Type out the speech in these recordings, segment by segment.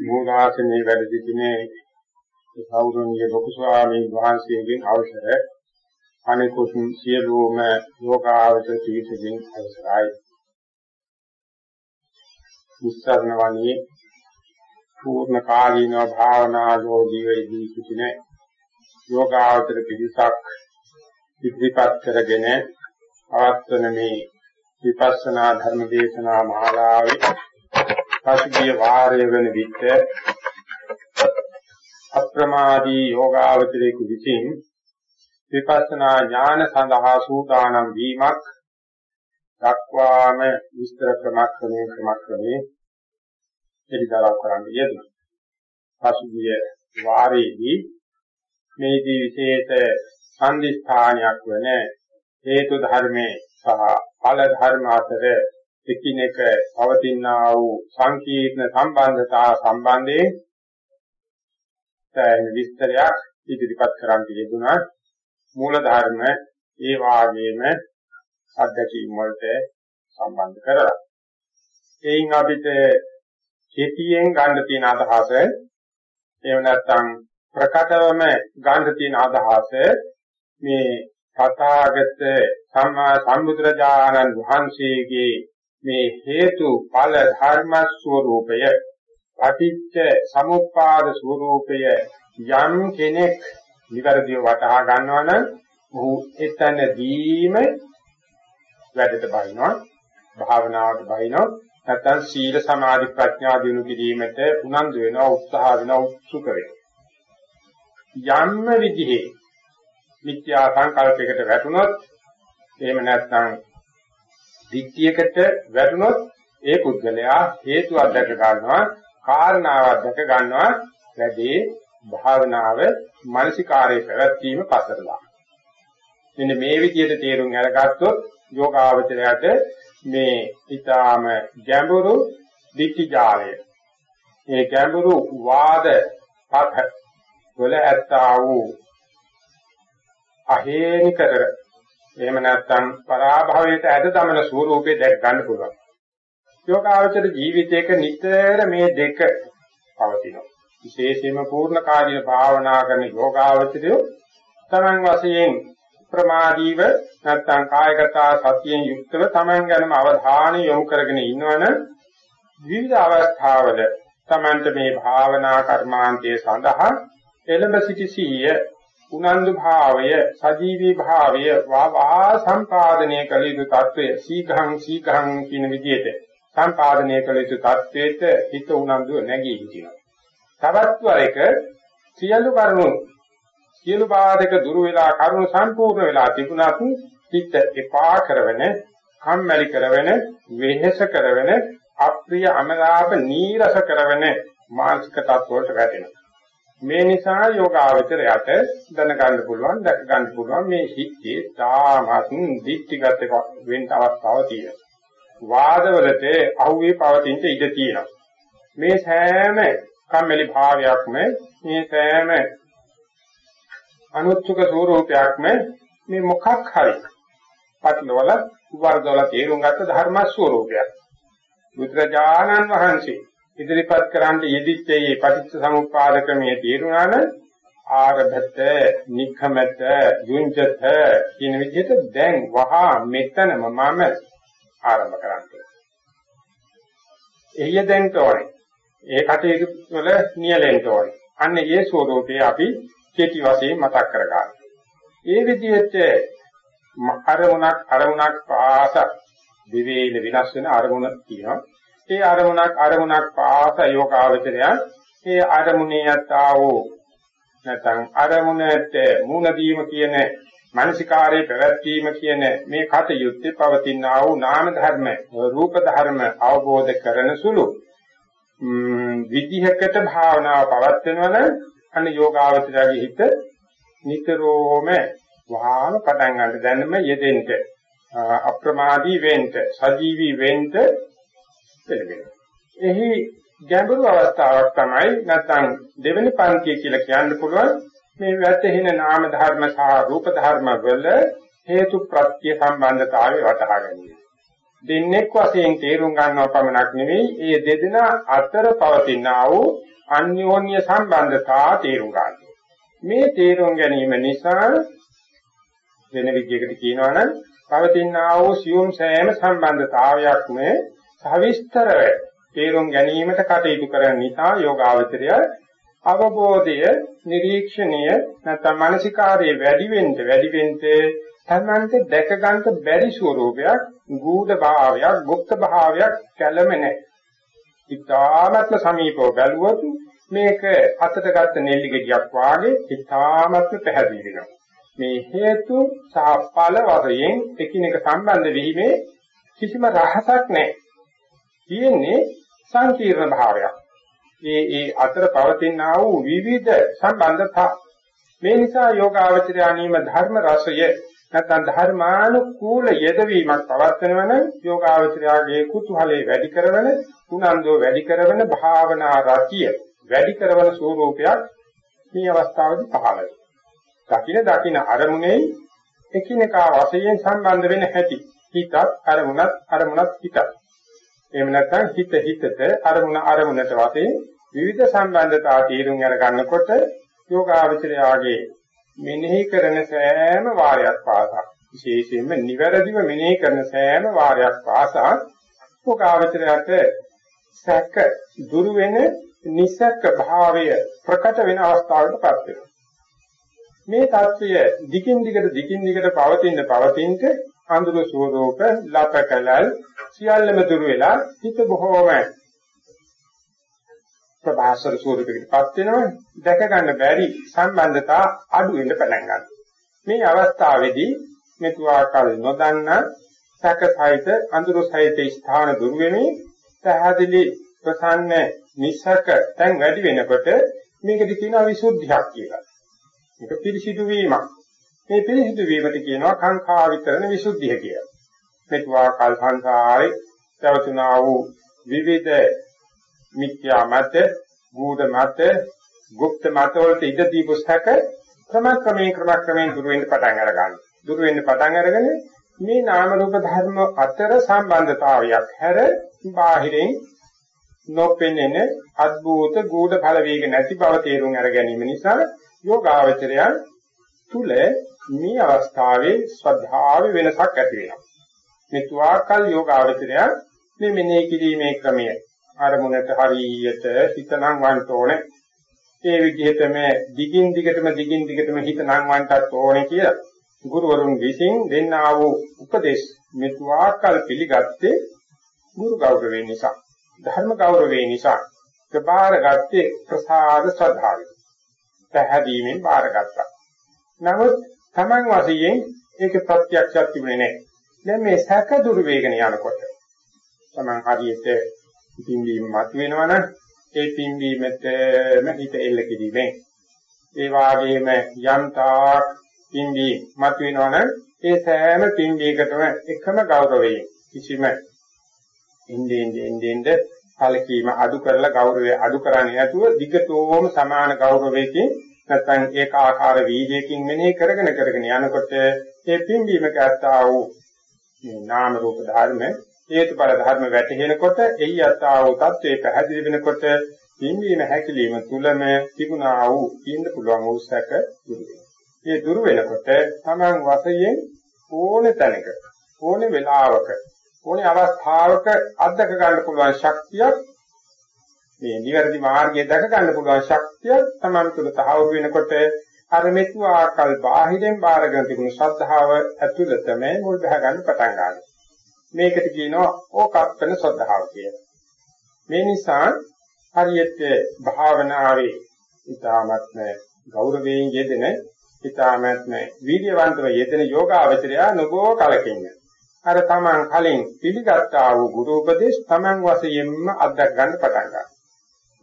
මූලාසනේ වැඩ සිටිනේ සෞරණීය ලොකු ස්වාමීන් වහන්සේගෙන් අවසර. අනිකුත් සියලුම යෝගාවචර පිළිසකින් අවසරයි. උස්සරණ වණී පූර්ණ කාලීන භාවනා යෝගී වෙදී සිටිනේ යෝගාවචර පිළිසක් ඉදිරිපත් කරගෙන පවත්වන මේ විපස්සනා ධර්ම දේශනා මාලාවේ පසුගිය වාරය වෙන විට අප්‍රමාදී යෝගාවචරයේ විසින් විපස්සනා ඥාන සඳහා සූදානම් වීමක් දක්වාම විස්තර ක්‍රමක්‍රමයෙන් ක්‍රමක්‍රමයෙන් එලිදරව් කරන්න යෙදුණා. පසුගිය වාරයේදී මේදී විශේෂ සංදිස්ථානයක් වන හේතු ධර්මයේ සහ ඵල ධර්ම අතර එකිනෙක පවතිනා වූ සංකීර්ණ සම්බන්ධතා සම්බන්ධයෙන් තැන් විස්තරයක් ඉදිරිපත් කරන්න යෙදුණා මූල ධර්ම ඒ වාගේම අධ්‍යක්ීම් වලට සම්බන්ධ කරලා. එයින් අපිට කෙටියෙන් ගන්න තියෙන අදහස එහෙම නැත්නම් ප්‍රකටවම ගන්න තියෙන අදහස මේ තථාගත සම්මා සම්බුදුරජාණන් වහන්සේගේ මේ හේතු ඵල ධර්ම ස්වરૂපය පටිච්ච සමුප්පාද ස්වરૂපය යම් කෙනෙක් නිවැරදිව වටහා ගන්නවා නම් ඔහු එතනදීම වැඩට බහිනවා භාවනාවට බහිනවා නැත්නම් සීල සමාධි ප්‍රඥා දිනු කිරීමට උනන්දු වෙනවා උත්සාහ වෙනවා උත්සුක වෙනවා. යම්ම විදිහේ මිත්‍යා සංකල්පයකට වැටුනොත් එහෙම නැත්නම් දික්තියකට වැටුනොත් ඒ පුද්ගලයා හේතුවක් දැක ගන්නවා කාරණාවක් දැක ගන්නවා. වැඩේ භාවනාව මානසිකාරයේ පැවැත්වීම පතරලා මෙන්න මේ විදිහට තේරුම් අරගත්තොත් යෝගාවචරයට මේ ඊටාම ගැඹුරු දික්ටි ජාලය මේ ගැඹුරු වාද පත වල ඇත්තා වූ අහේනිකර එහෙම නැත්නම් පරාභවයට ඇද දමන ස්වરૂපේ දැක් ගන්න පුළුවන්. යෝගාවචර ජීවිතයක නිතර මේ දෙක පවතිනවා. විශේෂයෙන්ම පූර්ණ කාර්ය භාවනා කරන යෝගාවචරය තමන් වශයෙන් ප්‍රමාදීව නැත්නම් කායගත සතියෙන් යුක්තව තමන් ගැනම අවධානය යොමු කරගෙන ඉන්නවනම් විවිධ අවස්ථාවල තමන්ට මේ භාවනා කර්මාන්තයේ සඳහා එළඹ සිටි සීය උනන්දු භාවය සජීවී භාවය වාවා සම්පාදනය කළ යුතු తත්වය සීඝං සීඝං කියන විදිහට සම්පාදනය කළ යුතු తත්වයට හිත උනන්දුව නැගී හිටිනවා. තවත් වරක සියලු කරුණු සියලු බාධක දුරු වෙලා කරුණු සම්පූර්ණ වෙලා තිබුණත් හිත එපා කරවන, කම්මැලි කරවන, වෙහෙස කරවන, අප්‍රිය අමලාප නීරස කරවන මානසික තත්ත්වවලට වැටෙනවා. මේ නිසා යෝගාවචරයට දැනගන්න පුළුවන් දැක ගන්න පුළුවන් මේ හිතේ තාමත් දික්ටිගත වෙන්න අවස්ථාවක් තියෙනවා. වාදවලට අහුවේ පවතින ඉඩ තියෙනවා. මේ සෑම කම්මැලි භාවයක්ම මේ සෑම අනුත්සුක ස්වરૂපයක්ම මේ මොකක් හරි පටලවල වර්ධවල තේරුම් ගත්ත ධර්ම ස්වરૂපයක්. බුදුරජාණන් වහන්සේ ඉදිරිපත් කරන්න යෙදිච්ච මේ පටිච්ච සමුප්පාද ක්‍රමයේ තේරුණාන ආරභත, නික්ඛමත, යුංජත කියන විදිහට දැන් වහා මෙතනම මම ආරම්භ කරන්නේ. එළිය දැන් තෝරේ. ඒ කටයුතු වල නියැලෙන්න ඕනේ. අන්න ඒ ස්වરૂපේ අපි කෙටි වශයෙන් මතක් කරගන්න. ඒ විදිහට අරමුණක් අරමුණක් පාස දිවේල විනාශ වෙන අරමුණ තියෙනවා. ඒ අරමුණක් අරමුණක් පාස යෝගාවචරය ඒ අරමුණේ යතා වූ නැත්නම් අරමුණට මූණ දීම කියන මානසිකාරයේ පැවැත්වීම කියන මේ කටයුත්තේ පවතිනා වූ නාම ධර්ම රූප ධර්ම අවබෝධ කරන සුළු විදිහකට භාවනාව පවත්වනවන අන්න යෝගාවචරයේ හිත නිතරම වහාම පටන් ගන්න දැනම යෙදෙන්න අප්‍රමාදී වෙන්න සජීවී වෙන්න පෙළඹෙනවා. එහි ගැඹුරු අවස්ථාවක් තමයි නැත්නම් දෙවෙනි පන්තිය කියලා කියන්න පුළුවන් මේ වැටෙන නාම ධර්ම සහ රූප ධර්ම වල හේතු ප්‍රත්‍ය සම්බන්ධතාවය වටහා ගැනීම. දෙන්නෙක් වශයෙන් තේරුම් ගන්නව පමණක් නෙවෙයි ඒ දෙදෙනා අතර පවතිනා වූ අන්‍යෝන්‍ය සම්බන්ධතා තේරුම් ගන්න. මේ තේරුම් ගැනීම නිසා වෙන විදිහකට කියනවා නම් පවතිනා වූ සියුම් සෑම සම්බන්ධතාවයක්ම සවිස්තරව තේරුම් ගැනීමට කටයුතු කරන නිසා යෝගාවචරය අවබෝධය නිරීක්ෂණය නැත්නම් මානසිකාරයේ වැඩි වෙන්න වැඩි වෙන්න තමන්ට දැක ගන්න බැරි ස්වરૂපයක් ගූඪ භාවයක් গুপ্ত භාවයක් කැළමෙන්නේ ඉතාමත්ම සමීපව බැලුවොත් මේක අතට ගත්ත නෙල්ලි ගෙඩියක් වාගේ ඉතාමත්ම පැහැදිලි වෙනවා. මේ හේතු සහ ඵල වශයෙන් එකිනෙක සම්බන්ධ වීමේ කිසිම රහසක් නැහැ. තියෙන්නේ සංකීර්ණ භාවයක්. ඒ ඒ අතර පවතිනා වූ විවිධ සම්බන්ධතා මේ නිසා යෝගාවචරය අනීම ධර්ම රසය නැත්නම් ධර්මානුකූල යෙදවීමක් පවත්වනවන යෝගාවචරයාගේ කුතුහලයේ වැඩි කරන උනන්දුව වැඩි කරන භාවනා රතිය වැඩි කරන ස්වરૂපයක් මේ අවස්ථාවේදී පහළ වෙනවා. දකින දකින අරමුණේ එකිනෙකා වශයෙන් සම්බන්ධ වෙන හැටි හිතත් අරමුණත් අරමුණත් හිතත් එහෙම නැත්නම් හිත හිතට අරමුණ අරමුණට වශයෙන් විවිධ සම්බන්ධතා තීරුම් යන ගන්නකොට යෝගාවචරයාගේ මෙනෙහි කරන සෑම වාරයක් පාසා විශේෂයෙන්ම නිවැරදිව මෙනෙහි කරන සෑම වාරයක් පාසා උකාවචරයට සැක දුරු වෙන නිසක භාවය ප්‍රකට වෙන අවස්ථාවකටපත් වෙනවා. මේ தත්වය දිගින් දිගට දිගින් දිගට පවතින පවතිනට අඳුර ස්වરૂප ලපකලල් සියල්ලම දුර වෙලා හිත බොහෝම ප්‍රභාසර ස්වරූපයකටපත් වෙනවා. දැක ගන්න බැරි සම්බන්ධතා අඩු වෙන්න පටන් ගන්නවා. මේ අවස්ථාවේදී මෙතුආකල් නොදන්න සැකසහිත අඳුරසහිත ස්ථාන දුර වෙමි පැහැදිලි ප්‍රසන්න නිසක දැන් වැඩි වෙනකොට මේකට කියනවා විසුද්ධියක් කියලා. මේක පිරිසිදු වීමක්. මේ පිරිසිදු වීමට කියනවා කාංකා විතරණ විසුද්ධිය කියලා මෙතුආ කල් සංසාරේ පැවතුනා වූ විවිධ මිත්‍යා මත, ගුඪ මත, গুপ্ত මත වලට ඉඳ දීපු සැක ක්‍රමක්‍රමයෙන් ක්‍රමක්‍රමයෙන් දුර වෙන්න පටන් අර ගන්නවා. දුර වෙන්න පටන් අරගෙන මේ නාම රූප ධර්ම අතර සම්බන්ධතාවයක් හැර බාහිරින් නොපෙනෙන අද්භූත ගුඪ ඵල වේග නැති බව තේරුම් අර ගැනීම නිසා යෝගාවචරයන් තුල මේ අවස්ථාවේ ශ්‍රද්ධාවේ වෙනසක් ඇති වෙනවා. මේ තුආකල් යෝගාවචරය මේ මෙනෙහි කිරීමේ ක්‍රමය අරමුණට හරියට හිත නංවන්න ඕනේ. ඒ විදිහටම දිගින් දිගටම දිගින් දිගටම හිත නංවන්නත් ඕනේ කියලා ගුරුවරුන් විසින් දෙන්නා වූ උපදේශ මේ තුආකල් පිළිගත්තේ ගුරු ගෞරවයෙන් නිසා ධර්ම ගෞරවයෙන් නිසා ප්‍රබාරගත්තේ ප්‍රසාද ශ්‍රද්ධාවෙන් පැහැදීමෙන් බාරගත්තා. නමුත් Taman වශයෙන් ඒක ප්‍රත්‍යක්ෂයක් තිබුණේ නැහැ. දැන් මේ සැක දුරු වේගන යනකොට තමන් හරියට පිම්බීම මත වෙනවනම් ඒ පිම්බීමටම හිත එල්ල කිරීමෙන් ඒ වාගේම යම්තා පිම්බී මත වෙනවනම් ඒ සෑම පිම්බීකටම එකම ගෞරවයෙන් කිසිම ඉන්දෙන් ඉන්දෙන් කලකීම අඩු කරලා ගෞරවය අඩු කරන්නේ නැතුව දිගටම සමාන ගෞරවයකින් නැත්නම් ඒකාකාර වීර්යයෙන් මෙනෙහි කරගෙන කරගෙන යනකොට ඒ පිම්බීමක අත්තා වූ මේ නාම රූප ධර්ම හේතුඵල ධර්ම වැටහෙනකොට එයි අත්තා වූ தત્ත්වේ පැහැදිලි වෙනකොට පිම්බීම හැකිලිම තුලම තිබුණා වූ ඉන්න පුළුවන් වූ සැක දුරු වෙනවා. මේ දුරු වෙනකොට Taman වශයෙන් ඕනේ තැනක ඕනේ වෙලාවක ඕනේ අවස්ථාවක අත්දක ගන්න පුළුවන් ශක්තියක් මේ නිවැරදි මාර්ගය දැක ගන්න පුළුවන් ශක්තිය Taman තුල තහවුරු වෙනකොට අර මෙතු ආකල් බාහිරෙන් බාරගෙන තිබුණු ශ්‍රද්ධාව ඇතුළතම මුල් බහ ගන්න පටන් ගන්නවා. මේකට කියනවා ඕකප්පන ශ්‍රද්ධාව කියලා. මේ නිසා හරියට භාවනාවේ ඊ타මත්ම ගෞරවයෙන් යෙදෙන ඊ타මත්ම වීර්යවන්තව යෙදෙන යෝගාවචරය නොබෝ කලකින් අර තමන් කලින් පිළිගත්තා වූ ගුරු උපදේශ තමන් වශයෙන්ම අත්දැක ගන්න පටන් ගන්නවා.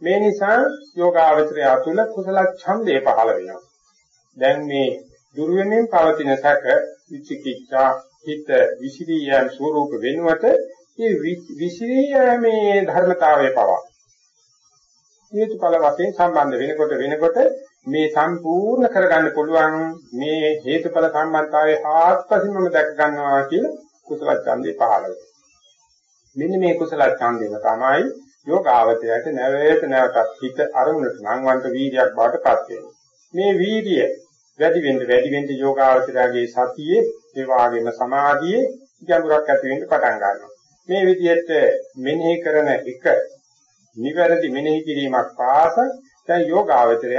මේ නිසා යෝගාවචරය තුළ කුසල ඡන්දේ පහළ වෙනවා. දැන් මේ දුර්වෙමින් පවතින සැක විචිකිච්ඡා හිත විසිරියන් ස්වરૂප වෙනුවට මේ විසිරියමේ ධර්මතාවය පවා හේතුඵල වශයෙන් සම්බන්ධ වෙනකොට වෙනකොට මේ සම්පූර්ණ කරගන්න පුළුවන් මේ හේතුඵල සම්බන්ධතාවයේ ආත්පසින්ම දැක ගන්නවා කියලා කුසල ඡන්දේ පහළ වෙනවා. මෙන්න මේ කුසල ඡන්දේම තමයි යෝගාවචරයට නැවත නැවතත් හිත අරමුණට නංවන්ත වීර්යයක් බවට පත් වෙනවා. මේ වීර්යය වැඩි වෙන්න වැඩි වෙන්න යෝගාවචරයේ සතියේ ඒ වගේම සමාධියේ ගැඹුරක් ඇති වෙන්න පටන් ගන්නවා. මේ විදිහට මෙනෙහි කරන එක නිවැරදි මෙනෙහි කිරීමක් පාස දැන් යෝගාවචරය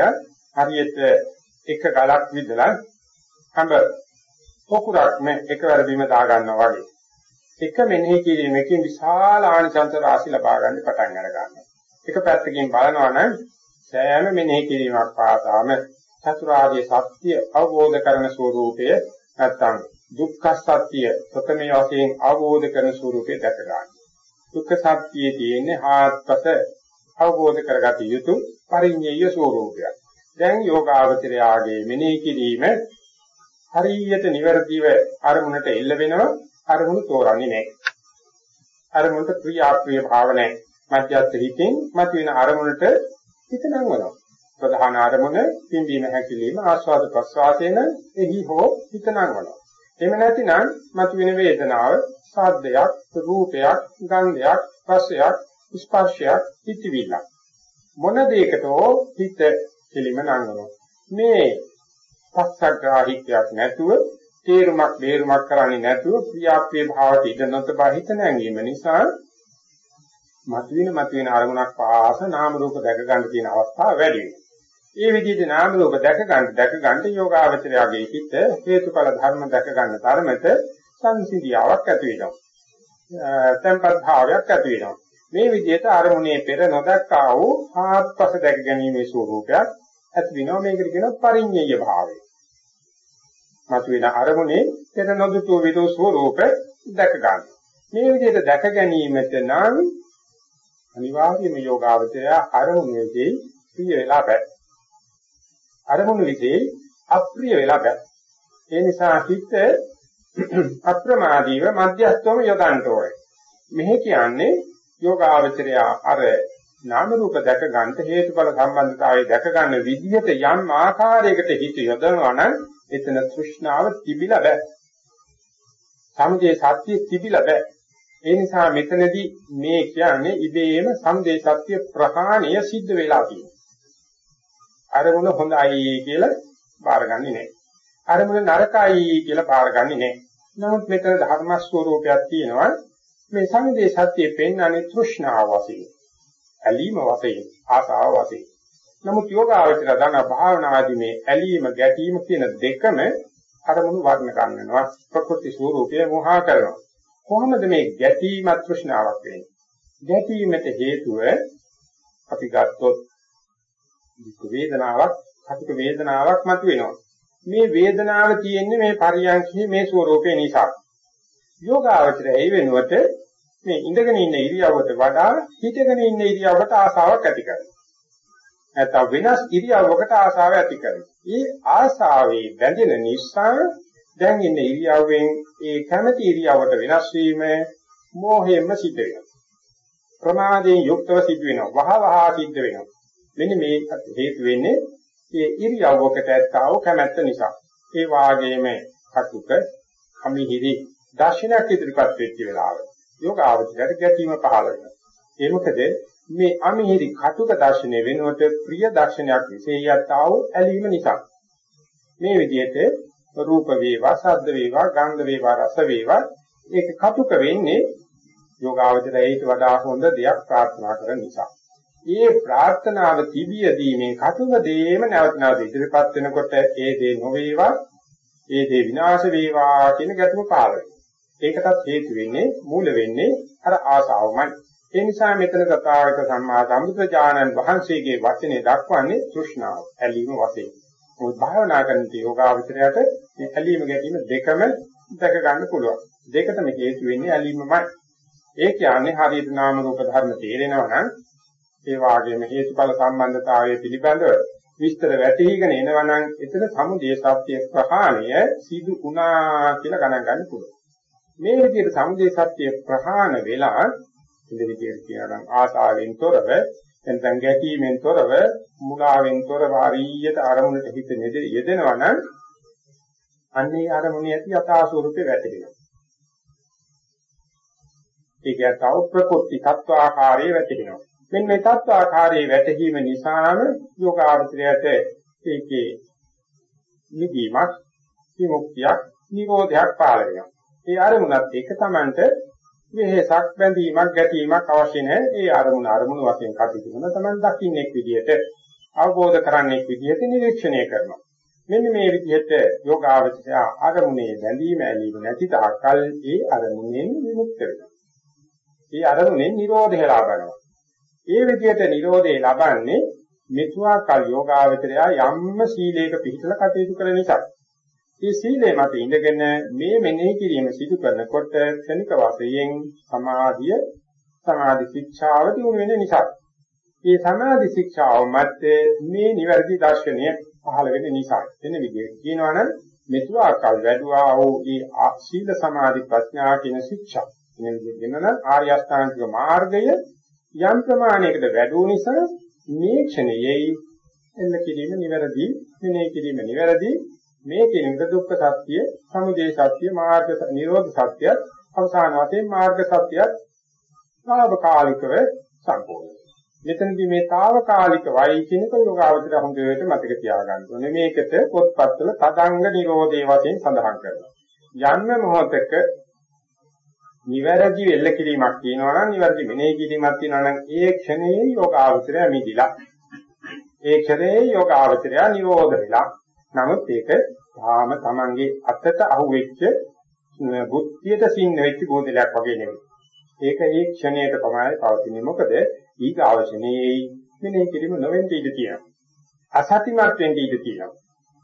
හරියට එක ගලක් විදලා හඹ පොකුරක් මේ එකවර බිම දා ගන්නවා වගේ එක මෙනෙහි කිරීමකින් විශාල ආනිසංස රාශි ලබා ගන්න පටන් අර ගන්නවා. එක පැත්තකින් බලනවා නම් සෑම මෙනෙහි කිරීමක් පාදාම චතුරාර්ය සත්‍ය අවබෝධ කරන ස්වરૂපය නැත්තම් දුක්ඛ සත්‍ය ප්‍රථම වශයෙන් අවබෝධ කරන ස්වરૂපය දැක ගන්න. දුක්ඛ සත්‍යයේ තියෙන ආත්පත අවබෝධ කරගත යුතු පරිඤ්ඤය ස්වરૂපය. දැන් යෝගාවචරයාගේ මෙනෙහි කිරීම හරියට නිවැරදිව අරමුණට එල්ල වෙනවා අරමුණු තෝරන්නේ නැහැ. අරමුණට ක්‍රියාක්‍රිය භාව නැහැ. මධ්‍යස්ථ හිතෙන් මතුවෙන අරමුණට හිත නංවනවා. ප්‍රධාන අරමුණ පිම්බීම හැකිලිම ආස්වාද ප්‍රස්වාසයෙන් එහි හෝ හිත නංවනවා. එහෙම නැතිනම් මතුවෙන වේදනාව සාද්දයක්, රූපයක්, ගන්ධයක්, රසයක්, ස්පර්ශයක්, හිතවිල්ල. මොන දෙයකටෝ හිත කෙලිම නංවනවා. මේ පස්සග්‍රාහීත්වයක් නැතුව තේරුමක් බේරුමක් කරන්නේ නැතුව ක්‍රියාක්‍රිය භාවයට ඉඳ නොතබා හිත නැංවීම නිසා මතුවෙන මතුවෙන අරමුණක් පාස නාම රූප දැක ගන්න තියෙන අවස්ථාව වැඩි වෙනවා. ඒ විදිහට නාම රූප දැක ගන්න දැක ගන්න යෝගාවචරයගේ හිත හේතුඵල ධර්ම දැක ගන්න තරමට සංසිඳියාවක් ඇති වෙනවා. tempat භාවයක් ඇති වෙනවා. මේ විදිහට අරමුණේ පෙර නොදක්කා වූ ආත්පස දැක ගැනීමේ ස්වરૂපයක් ඇති වෙනවා. මේකට කියනවා පරිඤ්ඤය භාවය. මතුවෙන අරමුණේ පෙර නොදුටු විදෝ ස්වરૂප දැක ගන්න. මේ විදිහට දැක ගැනීමට නම් අනිවාර්යයෙන්ම යෝගාවචරය අරමුණේදී ප්‍රිය වෙලා බෑ. අරමුණු විදී අප්‍රිය වෙලා බෑ. ඒ නිසා හිත අප්‍රමාදීව මධ්‍යස්ථවම යොදන්න ඕනේ. මෙහි කියන්නේ යෝගාවචරය අර නාම රූප දැක ගන්න හේතුඵල සම්බන්ධතාවය දැක ගන්න විදිහට යම් ආකාරයකට හිත යොදනවා නම් එතන තෘෂ්ණාව තිබිලා බෑ. සමුදේ සත්‍ය තිබිලා බෑ. ඒ නිසා මෙතනදී මේ කියන්නේ ඉබේම සමුදේ සත්‍ය ප්‍රහාණය සිද්ධ වෙලා තියෙනවා. අරමුණ හොඳයි කියලා බාරගන්නේ නැහැ. අරමුණ නරකයි කියලා බාරගන්නේ නැහැ. නමුත් මෙතන ධර්ම ස්වરૂපයක් තියෙනවා. මේ සමුදේ සත්‍ය පෙන්වන්නේ තෘෂ්ණාව වශයෙන්. ඇලීම වශයෙන්, ආසාව වශයෙන්. නමුත් යෝගාවචර දන භාවනාදී මේ ඇලීම ගැටීම කියන දෙකම අරමුණු වර්ණ ගන්නවා ප්‍රකෘති ස්වરૂපය මොහා කරනවා. කොහොමද මේ ගැටීම තෘෂ්ණාවක් වෙන්නේ? ගැටීමට හේතුව අපි ගත්තොත් දුක් වේදනාවක් අපිට වේදනාවක් මතුවෙනවා. මේ වේදනාව තියෙන්නේ මේ පරියන්ඛයේ මේ ස්වરૂපේ නිසා. යෝගාවචරය ඒ වෙනුවට මේ ඉඳගෙන ඉන්න ඉරියව්වට වඩා හිටගෙන ඉන්න ඉරියව්වට ආසාවක් ඇති කරනවා. නැත්නම් වෙනස් ඉරියව්වකට ආසාව ඇති කරනවා. ඒ ආසාවේ බැඳෙන නිසා දැන් ඉන්න ඉරියව්වෙන් ඒ කැමැති ඉරියව්වට වෙනස් වීම මෝහයෙන්ම සිද්ධ වෙනවා. ප්‍රමාදයෙන් යුක්තව සිද්ධ වෙනවා. වහ වහ සිද්ධ වෙනවා. මෙන්න මේ හේතු වෙන්නේ මේ ඉරියව්වකට ඇත්තා වූ කැමැත්ත නිසා. ඒ වාගේම කටුක කමිහිරි දර්ශනයක් ඉදිරිපත් වෙච්ච වෙලාව. යෝගාවචරයට ගැටීම පහළ වෙනවා. ඒ මොකද මේ අමිහිරි කටුක දර්ශනය වෙනුවට ප්‍රිය දර්ශනයක් විශේෂයත්තා වූ ඇලීම නිසා. මේ විදිහට රූප වේවා, ශබ්ද වේවා, ගන්ධ වේවා, රස වේවා ඒක කටුක වෙන්නේ යෝගාවචරයට වඩා හොඳ දෙයක් ප්‍රාර්ථනා කරන නිසා. මේ ප්‍රාර්ථනාව තිබියදී මේ කටුක දේම නැවත නැවත ඉදිරිපත් වෙනකොට ඒ දේ නොවේවා, ඒ දේ විනාශ වේවා කියන ගැටුම පහළ වෙනවා. ඒකටත් හේතු වෙන්නේ මූල වෙන්නේ අර ආසාවමයි. ඒ නිසා මෙතන කතාවක සම්මා සම්බුද්ධ වහන්සේගේ වචනේ දක්වන්නේ තෘෂ්ණාව, ඇලීම වශයෙන්. මොකද භාවනා කරන යෝගාවචරයට මේ ඇලීම ගැටීම දෙකම දැක ගන්න පුළුවන්. දෙකටම හේතු වෙන්නේ ඇලීමමයි. ඒ කියන්නේ හරියට නාම රූප ධර්ම තේරෙනවා නම් ඒ වාගේම හේතුඵල සම්බන්ධතාවය පිළිබඳව විස්තර වැටහිගෙන එනවනම් එතන සමුදේ සත්‍ය ප්‍රහාණය සිදු වුණා කියලා ගණන් ගන්න පුළුවන්. මේ විදිහට සමුදේ සත්‍ය ප්‍රහාණ වෙලා ඉඳ විදිහට කියනවා ආසාවෙන් තොරව එතෙන් ගැටීමෙන් තොරව මුලාවෙන් තොරව හරියට අරමුණට හිත යෙදෙනවා නම් අන්නේ අරමුණේ ඇති යථා ස්වરૂපේ වැටෙනවා. ඒක යථා ප්‍රකෘති තත්වාකාරයේ වැටෙනවා. මෙන්න මේ තත්වාකාරයේ වැටහීම නිසාම යෝගාර්ථයට ඒකේ නිදීමක් විමුක්තියක් නිරෝධයක් පාල වෙනවා. ඒ අරමුණත් එක තමන්ට වෙහසක් බැඳීමක් ගැටීමක් අවශ්‍ය නැහැ. ඒ අරමුණ අරමුණ වශයෙන් කටයුතු කරන තමන් දකින්නෙක් විදිහට අවබෝධ කරන්නෙක් විදිහට නිරීක්ෂණය කරනවා. මෙන්න මේ විදිහට යෝගාවචරය අරමුණේ බැඳීම ඇලීම නැති තාක්කල් ඒ අරමුණෙන් විමුක්ත වෙනවා. ඒ අරමුණෙන් නිරෝධය ලබනවා. ඒ විදිහට නිරෝධය ලබන්නේ මෙතුආ කල් යෝගාවචරය යම්ම සීලයක පිළිතල කටයුතු කරන නිසා. මේ සීලය මත ඉඳගෙන මේ මෙනෙහි කිරීම සිදු කරනකොට ක්ෂණික වශයෙන් සමාධිය සමාධි ශික්ෂාව දිනු වෙන නිසා. මේ සමාධි ශික්ෂාව මත මේ නිවැරදි දර්ශනය පහළ වෙන නිසා. එන විදිහට කියනවනම් මෙතුආ කල් වැඩුවා වූ මේ සීල සමාධි ප්‍රඥා කියන ශික්ෂා. එන විදිහට කියනනම් ආර්ය අෂ්ටාංගික මාර්ගය යම් ප්‍රමාණයකට වැඩුව නිසා මේ ක්ෂණයේ එන්න කිරීම නිවැරදි, මෙනෙහි කිරීම නිවැරදි, මේ කියන දුක්ඛ සත්‍ය, සමුදය සත්‍ය, මාර්ග නිරෝධ සත්‍ය, අවසාන වශයෙන් මාර්ග සත්‍යත් తాවකාලිකව සම්පූර්ණයි. මෙතනදී මේ తాවකාලික වයි කියනක යෝගාවචර හොඳට මතක තියාගන්න ඕනේ. මේකට පොත්පත්වල තදංග නිරෝධයේ වශයෙන් සඳහන් කරනවා. යන්න මොහොතක නිවැරදි වෙල්ල කිරීමක් තියෙනවා නම් නිවැරදි මෙනෙහි කිරීමක් තියෙනවා නම් ඒ ක්ෂණයේ යෝගාවචරය මිදිලා ඒ ක්ෂණයේ යෝගාවචරය නිරෝධ වෙලා නමුත් ඒක තාම Tamange අතට අහුවෙච්ච බුද්ධියට සින්න වෙච්ච බෝධලයක් වගේ නෙවෙයි. ඒක ඒ ක්ෂණයට පමණයි පවතින්නේ. මොකද ඊගාවචනයේ මෙනෙහි කිරීම නොවෙන්න ඉඩ තියෙනවා. අසතිමත් වෙන්න ඉඩ තියෙනවා.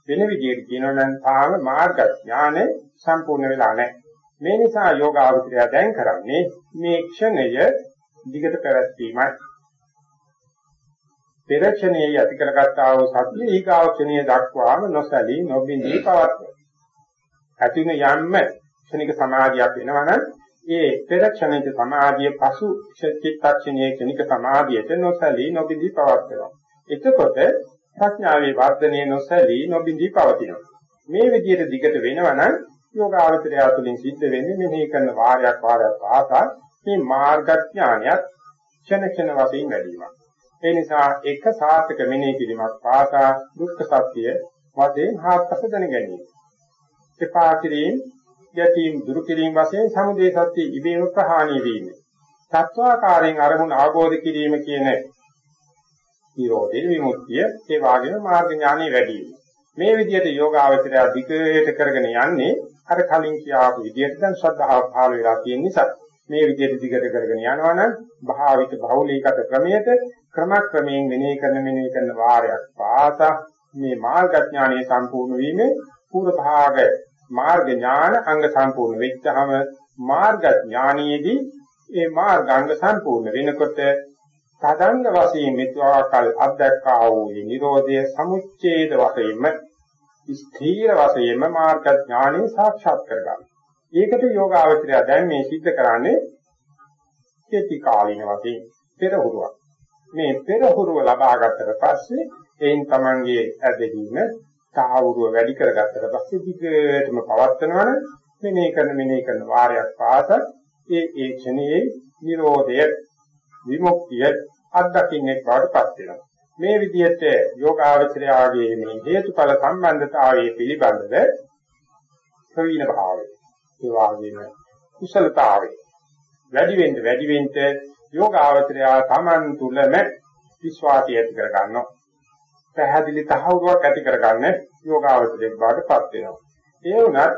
වෙන විදිහට කියනවා නම් තාම මාර්ග ඥාන සම්පූර්ණ වෙලා නැහැ. මේ නිසා යෝගාවචරය දැන් කරන්නේ මේ ක්ෂණය දිගට පැවැත්වීමයි. පෙර ක්ෂණයේ යති කරගත්තා වූ සතිය ඊගාව ක්ෂණය දක්වාම නොසලී නොබින්දී පවත්වන. ඇතින යම්ම ක්ෂණික සමාධියක් වෙනවනම් ඒ පෙර ක්ෂණික සමාධිය පසු චිත්තක්ෂණයේ ක්ෂණික සමාධියට නොසලී නොබින්දී පවත්වනවා. එතකොට ප්‍රඥාවේ වර්ධනයේ නොසලී නොබින්දී පවතිනවා. මේ විදිහට දිගට වෙනවනම් යෝගාවචරය තුළින් සිද්ධ වෙන්නේ මෙහි කරන වාරයක් වාරයක් පාසා මේ මාර්ගඥානයත් ක්ෂණ ක්ෂණ වශයෙන් වැඩිවීමක්. ඒ නිසා එක සාර්ථක මෙනෙහි කිරීමක් පාසා දුක්ඛ සත්‍ය වශයෙන් හාත්පස දැන ගැනීම. එපා කිරීම, යටීම් දුරු කිරීම වශයෙන් සමුදේ සත්‍ය ඉබේම ප්‍රහාණය වීම. තත්වාකාරයෙන් අරමුණ අවබෝධ කිරීම කියන නිරෝධේ විමුක්තිය ඒ වාගේම මාර්ග ඥානෙ වැඩි වීම. මේ විදිහට යෝගාවචරය දිගට කරගෙන යන්නේ අර කලින් කියාපු විදිහට දැන් ශ්‍රද්ධාව පහළ වෙලා තියෙන නිසා මේ විදිහට දිගට කරගෙන යනවනම් භාවිත බහුලීගත ක්‍රමයට ක්‍රමක්‍රමයෙන් මෙනෙහි කරන මෙනෙහි කරන වාරයක් පාසා මේ මාර්ගඥානයේ සම්පූර්ණ වීමේ පූර්ව භාග මාර්ග ඥාන අංග සම්පූර්ණ වෙච්චහම මාර්ගඥානියේදී ඒ මාර්ගාංග සම්පූර්ණ වෙනකොට තදංග වශයෙන් මෙතුආකල් අධ්‍යක්ඛා වූ නිරෝධය සමුච්ඡේද වශයෙන්ම ස්ථීර වශයෙන්ම මාර්ග ඥානෙ සාක්ෂාත් කරගන්න. ඒකට යෝගාවචරය දැන් මේ සිද්ධ කරන්නේ කෙටි කාලින වශයෙන් පෙරහුරුවක්. මේ පෙරහුරුව ලබා ගත්තට පස්සේ එයින් Tamange ඇදහිීම තාවුරුව වැඩි කරගත්තට පස්සේ දිගටම පවත්නවනේ මෙනේ කරන මෙනේ කරන වාරයක් පාස ඒ ඒ ක්ෂණයේ නිරෝධය විමුක්තිය අත්දකින්නේ බවටපත් වෙනවා. මේ විදිහට යෝගාවචරයාගේ මේ හේතුඵල සම්බන්ධතාවයේ පිළිබඳව ප්‍රවීණ භාවය ඒ වගේම කුසලතාවය වැඩි වෙන්න වැඩි වෙන්න යෝගාවචරයා Taman තුලම විශ්වාසය ඇති කර ගන්නවා. පැහැදිලි තහවුරුවක් ඇති කරගන්න යෝගාවචරයක් බාටපත් වෙනවා. ඒ වුණත්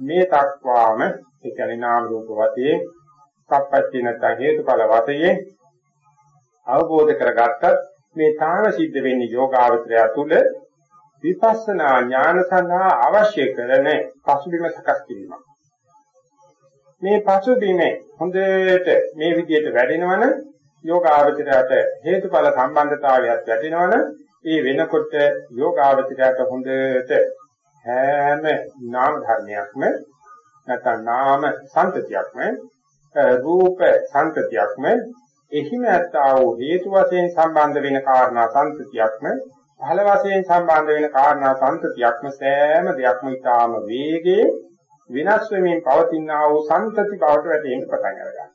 මේ තක්වාම ඒ කියන්නේ නාම රූප වතේ සප්පච්චි නැත්නම් හේතුඵල වතේ අවබෝධ කරගත්තත් මේ තාම සිද්ධ වෙන්නේ යෝගාවචරය තුළ විපස්සනා ඥාන සඳහා අවශ්‍ය කරන පසුබිම සකස් කිරීමක්. මේ පසුබිම හොඳට මේ විදිහට වැඩෙනවනම් යෝගාවචරයට හේතුඵල සම්බන්ධතාවයක් වැඩෙනවනම් ඒ වෙනකොට යෝගාවචරයට හොඳට හැම නාම ධර්මයක්ම නැත්නම් නාම සංතතියක්ම රූප සංතතියක්ම එහිම ඇත්තා වූ හේතු වශයෙන් සම්බන්ධ වෙන කාරණා සංතතියක්ම ඵල වශයෙන් සම්බන්ධ වෙන කාරණා සංතතියක්ම සෑම දෙයක්ම ඊටාම වේගයේ විනාශ වෙමින් පවතිනා වූ සංතති බවට වැටෙන්න පටන් ගන්නවා.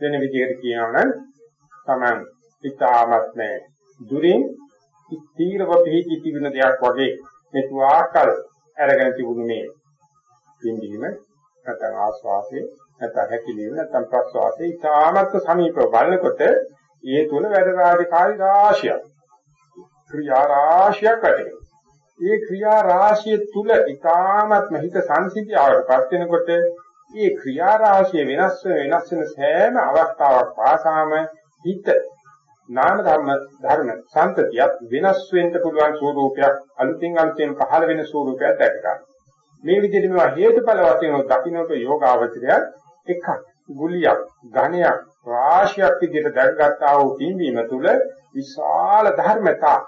වෙන විදිහකට කියනවා නම් තමන් ඊටාමත්ම දුරින් තීරව පිහිටි තිබුණ දෙයක් වගේ මෙතුආකල් අරගෙන තිබුණු මේ පින්දීම නැත්නම් ආස්වාදයේ නැත්නම් හැකිලිම නැත්නම් ප්‍රස්වාසයේ ඊටාමත් සමීපව බලනකොට ඒ තුල වැඩ රාජකාරී රාශියක් ක්‍රියා රාශියක් වැටෙනවා. ඒ ක්‍රියා රාශිය තුල ඊටාමත් හිත සංසිද්ධියවටපත් වෙනකොට මේ ක්‍රියා රාශිය වෙනස් වෙනස් වෙන සෑම අවස්ථාවක් පාසාම හිත නාම ධර්ම ධර්ම සංතතියක් වෙනස් වෙන්න පුළුවන් ස්වરૂපයක් අලුතින් අලුතෙන් පහළ වෙන ස්වરૂපයක් දැක ගන්න. මේ විදිහට මේවා හේතුඵල වශයෙන් දකින්නට යෝගාවචරය එකක් ගුලියක් ඝණයක් රාශියක් විදිහට දැකගත්තා වූ පින්වීම තුළ විශාල ධර්මතා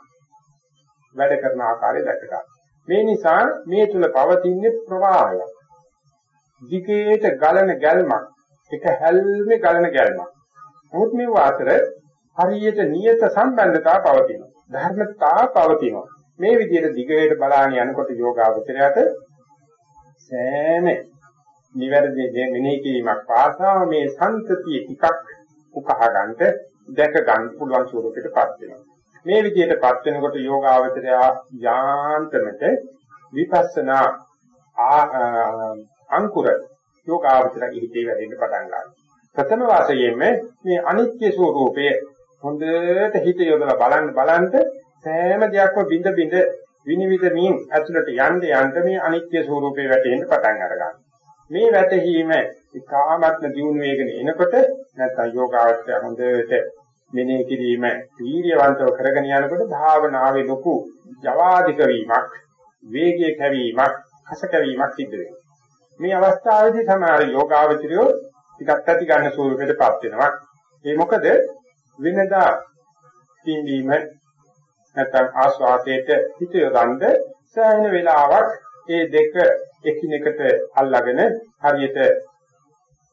වැඩ කරන ආකාරය දැක ගන්න. මේ නිසා මේ තුල පවතින ප්‍රවාහය දිගේට ගලන ගැල්මක් එක හැල්මේ ගලන ගැල්මක්. නමුත් මේ වාතර හරියට නියත සම්බන්ධතාව පවතිනවා. ධර්මතා පවතිනවා. මේ විදිහට දිගට බලාගෙන යනකොට යෝගාවචරයට සෑම නිවැරදි මෙනෙහි කිරීමක් පාසා මේ සංතතිය ටිකක් උකහා ගන්නට දැක ගන්න පුළුවන් ස්වරූපයකටපත් වෙනවා. මේ විදිහටපත් වෙනකොට යෝගාවචරය යාන්ත්‍රමෙත විපස්සනා අංකුර යෝගාවචරයේ හිතේ වැඩෙන්න පටන් ගන්නවා. ප්‍රථම වාසයෙන්ම මේ අනිත්‍ය ස්වરૂපයේ හොඳට හිත යොදලා බලන්න බලන්න සෑම දෙයක්ම බිඳ බිඳ විනිවිදමින් ඇතුළට යන්න යන්න මේ අනිත්‍ය ස්වરૂපේ වැටෙන්න පටන් අරගන්නවා. මේ වැටහීම ඉකාමත්ම දියුණු වේගෙන එනකොට නැත්නම් යෝගාවචරය හොඳට මෙනෙහි කිරීම වීර්යවන්තව කරගෙන යනකොට භාවනාවේ ලොකු ජවාදික වීමක් වේගයේ කැවීමක් හස කැවීමක් සිද්ධ වෙනවා. මේ අවස්ථාවේදී තමයි යෝගාවචරය ටිකක් ඇති ගන්න ස්වරූපයටපත් වෙනවා. ඒ මොකද වෙනදා පින්වීම නැත්නම් ආස්වාදයට හිත යොදන්න සෑහෙන වෙලාවක් ඒ දෙක එකිනෙකට අල්ලාගෙන හරියට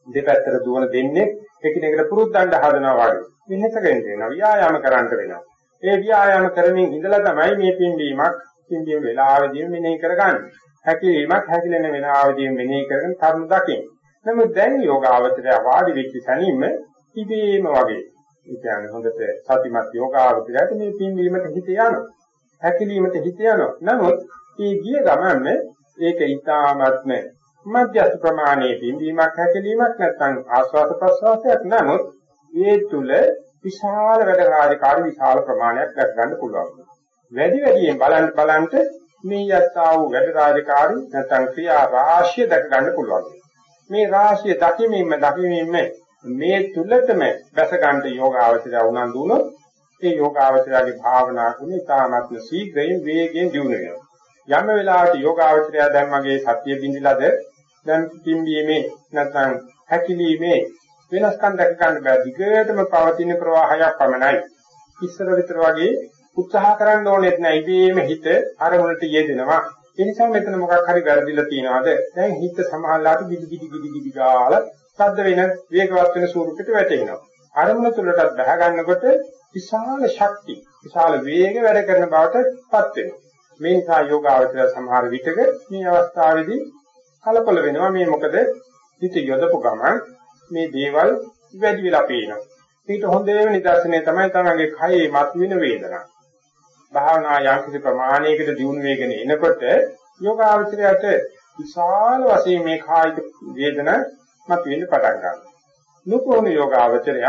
දෙපැත්තට දුවන දෙන්නේ එකිනෙකට පුරුද්දන්න හදනවා වගේ මෙහෙතගෙන වෙනවා ව්‍යායාම කරන්න වෙනවා ඒ ව්‍යායාම කරමින් ඉඳලා තමයි මේ පින්වීමක් පින්වීම වෙලාවෙදී මෙනෙහි කරගන්නේ හැකිලීමක් හැකිලෙන වෙලාවෙදී මෙනෙහි කරගෙන කර්ම දකින්න නමුත් දැන් යෝගාවචරය වාඩි වෙච්ච සැනින්ම ඉබේම වගේ ඒ කියන්නේ හොඳට සතිමත් යෝගාවචරයට මේ පින්වීමට හිත යනවා. හැකිලීමට හිත යනවා. නමුත් මේ ගිය ගමන්න ඒක ඊටාත්ම මධ්‍යස්ථ ප්‍රමාණයේ පින්වීමක් හැකිලීමක් නැත්නම් ආස්වාද ප්‍රසවාසයක් නමුත් ඒ තුල විශාල වැඩ රාජකාරී විශාල ප්‍රමාණයක් දැක් ගන්න පුළුවන්. වැඩි වැඩියෙන් බලන්න බලන්න මේ යත්තා වූ වැඩ රාජකාරී නැත්නම් ක්‍රියා රාශිය දැක ගන්න පුළුවන්. මේ රාශිය දකිමින්ම දකිමින්ම මේ තුලතම වැස ගන්නට යෝගාවචරය උනන්දු වුණොත් ඒ යෝගාවචරයේ භාවනා කුණේ තාමත්ම ශීඝ්‍රයෙන් වේගයෙන් දියුණු වෙනවා. යම් වෙලාවක යෝගාවචරය දැන් මගේ සත්‍ය බින්දිලාද දැන් පිම්බීමේ නැත්නම් හැකිලීමේ වෙනස්කම් දැක ගන්න බෑ. දිගටම පවතින ප්‍රවාහයක් පමණයි. ඉස්සර විතර වගේ උත්සාහ කරන්න ඕනෙත් නෑ. ඉබේම හිත අරමුණට යෙදෙනවා. ඒ නිසා මෙතන මොකක් හරි වැරදිලා තියනවාද? දැන් හිත සමහරලාට ගිඩි ගිඩි ගිඩි ගිඩි ගාලා ශබ්ද වෙන වේගවත් වෙන ස්වරූපයකට වැටෙනවා. අරමුණ තුළටත් බහ ගන්නකොට විශාල ශක්ති, විශාල වේග වැඩ කරන බවට පත් වෙනවා. මේ නිසා යෝගාවචර සමහර විටක මේ අවස්ථාවේදී කලකොල වෙනවා මේ මොකද හිත යොදපු ගමන් මේ දේවල් වැඩි වෙලා පේනවා. ඊට හොඳේම නිදර්ශනය තමයි තමන්ගේ කයේ මතුවෙන වේදනා. භාවනා යම්කිසි ප්‍රමාණයකට දියුණු වේගන එනකොට යෝගාවචරයට විශාල වශයෙන් මේ කායික වේදනා මතුවෙන්න පටන් ගන්නවා. නුකෝණ යෝගාවචරය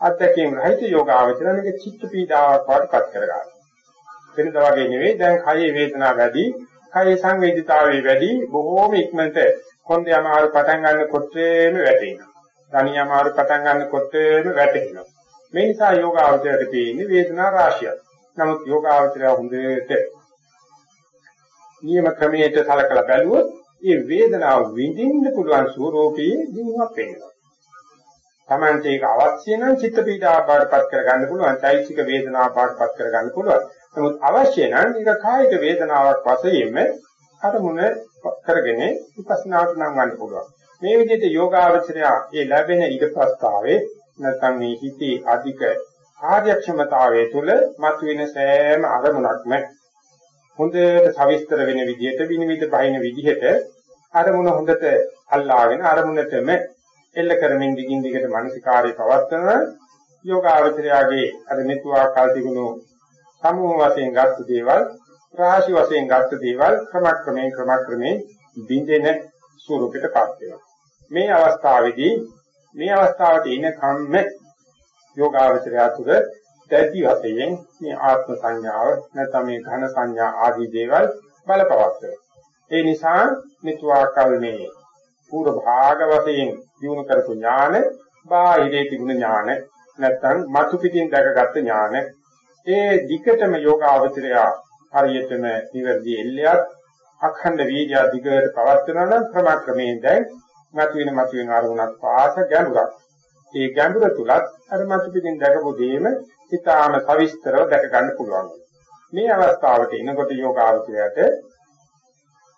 අත්දැකීම් රහිත යෝගාවචරය මේක චිත්ත පීඩාවක් වඩපත් කරගන්නවා. වෙනද වගේ නෙවෙයි දැන් කයේ වේදනාව වැඩි, කයේ සංවේදීතාවය වැඩි, බොහෝම ඉක්මනට කොන්දේ අමාරු පටන් ගන්නකොටම වැටෙනවා. ධනිය අමාරු පටන් ගන්නකොටම වැටෙනවා. මේ නිසා යෝගාවචරයට තියෙන්නේ වේදනා රාශියක්. නමුත් යෝගාවචරය හොඳට නියම ක්‍රමයට සලකලා බැලුවොත් මේ වේදනාව විඳින්න පුළුවන් ස්වરૂපයේ දිනුවක් වෙනවා. Tamante ඒක අවශ්‍ය නම් චිත්ත පීඩා බාරපත් කරගන්න පුළුවන්, චෛතසික වේදනාව බාරපත් කරගන්න පුළුවන්. නමුත් අවශ්‍ය නම් ඒක කායික වේදනාවක් වශයෙන්ම අරමුණ කරගෙන විපස්සනාට නම් ගන්න පුළුවන්. මේ විදිහට යෝගාවචරය ඒ ලැබෙන ඉදපස්තාවේ නැත්නම් මේ හිතේ අධික කාර්යක්ෂමතාවය තුළ මතුවෙන සෑම අරමුණක්ම හොඳට සවිස්තර වෙන විදිහට විනිවිද බහින විදිහට අරමුණ හොඳට අල්ලාගෙන අරමුණටම එල්ල කරමින් දිගින් දිගට මානසිකාරය පවත්වන යෝගාවචරයාගේ අර මෙතුආකාර තිබුණු සමූහ වශයෙන් ගත්ත දේවල් රාශි වශයෙන් ගත්ත දේවල් ක්‍රමක්‍රමයෙන් ක්‍රමක්‍රමයෙන් බිඳෙන ස්වරූපයටපත් වෙනවා මේ අවස්ථාවේදී මේ අවස්ථාවට එන කම්ම යෝගාවචරය තුළ දැඩි වශයෙන් මේ ආත්ම සංඥාව නැත්නම් මේ ඝන සංඥා ආදී දේවල් බලපවත්වන. ඒ නිසා මෙතුආකල් මේ පූර්ව භාග වශයෙන් දිනු කරපු ඥාන බාහිරේ තිබුණ ඥාන නැත්නම් මතු පිටින් දැකගත් ඥාන ඒ දිකටම යෝගාවචරය හරියටම නිවැරදි එල්ලයක් අඛණ්ඩ වීර්ය දිගට පවත්වනවා නම් ක්‍රමක්‍රමයෙන් දැන් මතුවෙන මතුවෙන අරමුණක් පාස ගැඹුරක්. ඒ ගැඹුර තුලත් අර මතු පිටින් දැකපු දෙයම ඊටාම සවිස්තරව දැක ගන්න පුළුවන්. මේ අවස්ථාවට එනකොට යෝගාවචරයට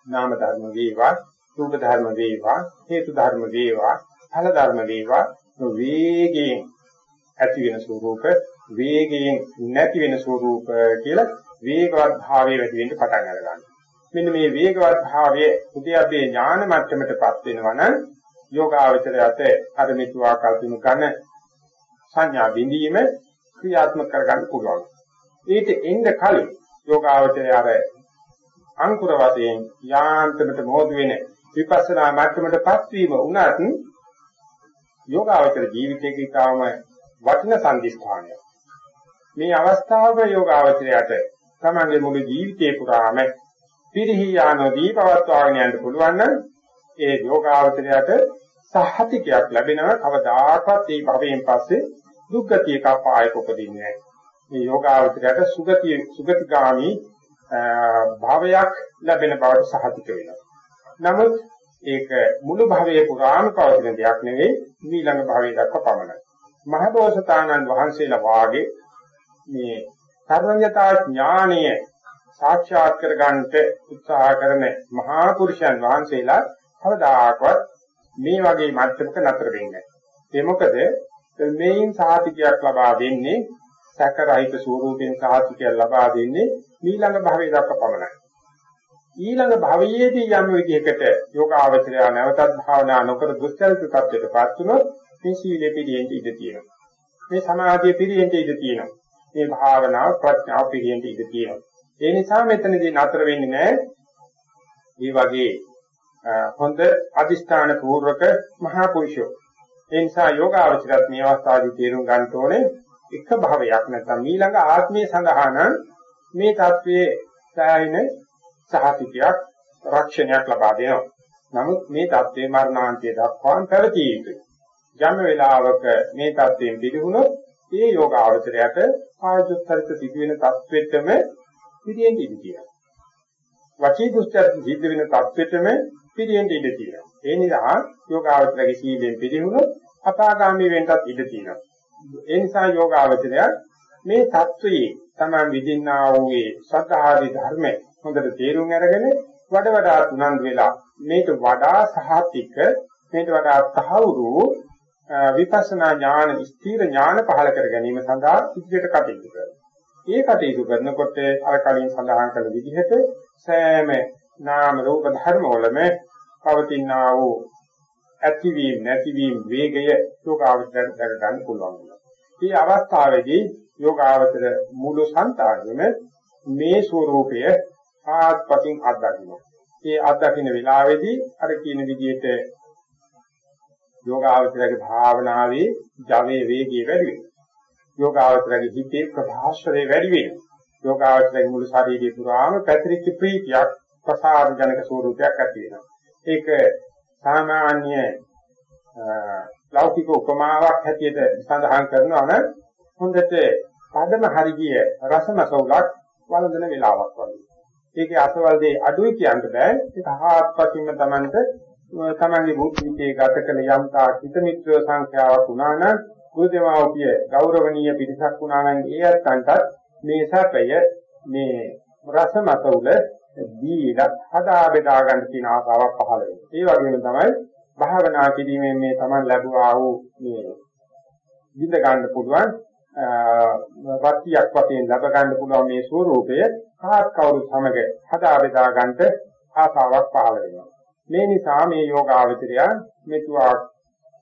නාම ධර්ම වේවා, රූප ධර්ම වේවා, හේතු ධර්ම වේවා, ඵල ධර්ම වේවා වේගයෙන් ඇති වෙන ස්වરૂප, වේගයෙන් නැති වෙන ස්වરૂප කියලා වේගවත් භාවයේ වැඩි වෙන්න පටන් ගන්නවා. මෙන්න මේ වේගවත් භාවයේ උද්‍යප්පේ ඥාන මට්ටමටපත් වෙනවා නම් යෝගාවචරයට අර මෙතුවා කල්පිනු කරන සංඥා බිඳීම ක්‍රියාත්මක කරගන්න පුළුවන්. ඊට එන්න කලින් යෝගාවචරය අර අංකුර වශයෙන් යාන්ත්‍රමට මොහොත වෙන විපස්සනා මට්ටමටපත් වීම උනත් යෝගාවචර ජීවිතයේ ඊටාම වටින සම්දිස්ථානය. මේ අවස්ථාවක යෝගාවචරයට තමන්ගේ මුළු ජීවිතේ පුරාම පිරිහි යනදී පවත්වාගෙන යන්න පුළුවන් නම් ඒ යෝගාවචරයට සහතිකයක් ලැබෙනවා කවදාකවත් මේ භවයෙන් පස්සේ දුක්ගතියක පායක උපදින්නේ නැහැ. මේ යෝගාවචරයට සුගතිය සුගතිගාමි භාවයක් ලැබෙන බවට සහතික වෙනවා. නමුත් ඒක මුළු භවයේ පුරාම පවතින දෙයක් නෙවෙයි ඊළඟ භවයේ දක්වා පමණයි. මහබෝසතාණන් වහන්සේලා වාගේ මේ සර්වඥතා ඥානය සාක්ෂාත් කර ගන්නට උත්සාහ කරන මහා පුරුෂයන් වහන්සේලා කවදාකවත් මේ වගේ මට්ටමක නතර වෙන්නේ නැහැ. ඒ මොකද මේන් සාහිතිකයක් ලබා දෙන්නේ සැකරහිත ස්වරූපයෙන් සාහිතිකයක් ලබා දෙන්නේ ඊළඟ භවයේ දක්වා පමණයි. ඊළඟ භවයේදී යම් විදිහකට යෝගාවචරය නැවතත් භාවනා නොකර දුස්චරිත tattweටපත් වුණොත් මේ සීලෙ පිළියෙන්න ඉඩ තියෙනවා. මේ සමාධිය පිළියෙන්න ඉඩ තියෙනවා. මේ භාවනාව ප්‍රඥාව පිළියෙන්න ඉඩ තියෙනවා. ඒ නිසා මෙතනදී නතර වෙන්නේ නැහැ. මේ වගේ හොඳ අදිෂ්ඨාන පූර්වක මහා පුරුෂයෝ. ඒ නිසා යෝගාවචරත් මේ අවස්ථාවේදී තේරුම් ගන්න ඕනේ එක භවයක් නැත්නම් ඊළඟ ආත්මය සඳහා නම් මේ தત્ත්වයේ සෑයින සහතිකයක් රක්ෂණයක් ලබා දෙනවා. නමුත් මේ தત્ත්වේ මරණාන්තය දක්වාම පැවතිය යුතුයි. යම් වෙලාවක මේ தත්වයෙන් පිළිහුණොත් ඒ යෝගාවචරයට ආයතරිත සිදු වෙන තත්වෙටම පිළියෙන්න ඉඩ තියෙනවා. වචී දුස්චර්ය සිද්ධ වෙන තත්වෙටම පිළියෙන්න ඉඩ තියෙනවා. ඒ නිසා යෝගාවචරයේ සීලෙන් පිළිහුණොත් අපාගාමී වෙන්නත් ඉඩ තියෙනවා. ඒ නිසා යෝගාවචරය මේ தત્ත්වයේ Taman විදින්නා වූ සත්‍යාරි ධර්ම හොඳට තේරුම් අරගෙන වඩ වඩා උනන්දු වෙලා මේට වඩා සහතික මේට වඩා තහවුරු විපස්සනා ඥාන ස්ථීර ඥාන පහළ කර ගැනීම සඳහා සිද්ධියට කටයුතු කරනවා. ඒ කටයුතු කරනකොට අර කලින් සඳහන් කළ විදිහට සෑම නාම රූප ධර්ම වලම පවතිනා වූ ඇතිවීම නැතිවීම වේගය යෝගාවචරයට දර ගන්න පුළුවන් වෙනවා. මේ අවස්ථාවේදී යෝගාවචර මුළු සංතාගෙම මේ ස්වરૂපය ආත්පකින් අත්දකින්න. මේ අත්දකින්න වෙලාවේදී අර කියන විදිහට යෝගාවචරයේ භාවනාවේ ජවයේ වේගය වැඩි වෙනවා. යෝගාවචරයේ හිතේ ප්‍රභාස්වරේ වැඩි වෙනවා. යෝගාවචරයේ මුළු ශරීරය පුරාම පැතිරිච්ච ප්‍රීතියක් ප්‍රසාර ජනක ස්වરૂපයක් ඇති වෙනවා. ඒක සාමාන්‍ය ලෞකික උපමාවක් හැටියට සඳහන් කරනවා නම් හොඳට පදම හරිය රසමසවුලක් වළඳන වෙලාවක් වගේ. ඒකේ අසවල් දේ අඩුයි කියන්න බෑ. ඒක හාත්පසින්ම Tamanට තමන්ගේ බුද්ධියේ ගත කළ යම් තා හිත මිත්‍ර සංඛ්‍යාවක් වුණා නම් ගුරුදේවාපිය ගෞරවනීය පිරිසක් වුණා නම් ඒ අත්කන්ටත් මේ සැපය මේ රසමතවල දීලා හදා බෙදා ගන්න තියෙන ආසාවක් පහළ වෙනවා. ඒ වගේම තමයි භාවනා කිරීමෙන් මේ Taman ලැබුවා වූ මේ විඳ ගන්න පුළුවන් රත්තියක් වශයෙන් ලැබ ගන්න පුළුවන් මේ ස්වરૂපය කාත් කවුරු සමග හදා බෙදා ගන්නට ආසාවක් පහළ වෙනවා. මේ නිසා මේ යෝගාවචරය මෙතුආ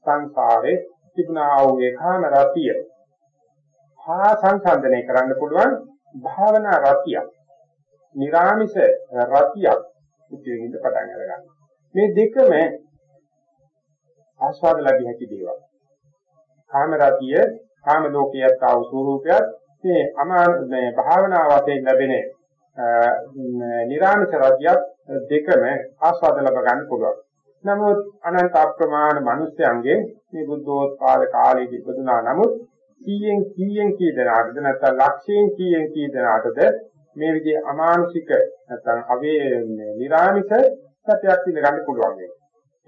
සංසාරේ තිබුණා වූ ඒකාම රතිය හා සංසන්දනය කරන්න පුළුවන් භාවනා රතිය. නිරාමිෂ රතියක් උදේින්ද පටන් අරගන්න. මේ දෙකම ආස්වාද ලැබිය හැකි දේවල්. කාම රතිය කාම ලෝකයට ආව ස්වરૂපයත් මේ අමාන මේ භාවනා වශයෙන් ලැබෙන නිරාමිෂ රතියක් දෙකම ආස්වාද ලබ ගන්න පුළුවන්. නමුත් අනන්ත අප්‍රමාණ මිනිස්යන්ගේ මේ බුද්ධෝත්පාද කාලයේදී ඉපදුනා නමුත් කීයෙන් කීයෙන් කී දෙනාටද නැත්නම් ලක්ෂයෙන් කීයෙන් කී දෙනාටද මේ විදිහේ අමානුෂික නැත්නම් අවේ නිරාමිෂ සත්‍යයක් පිළිගන්න පුළුවන් වෙන්නේ.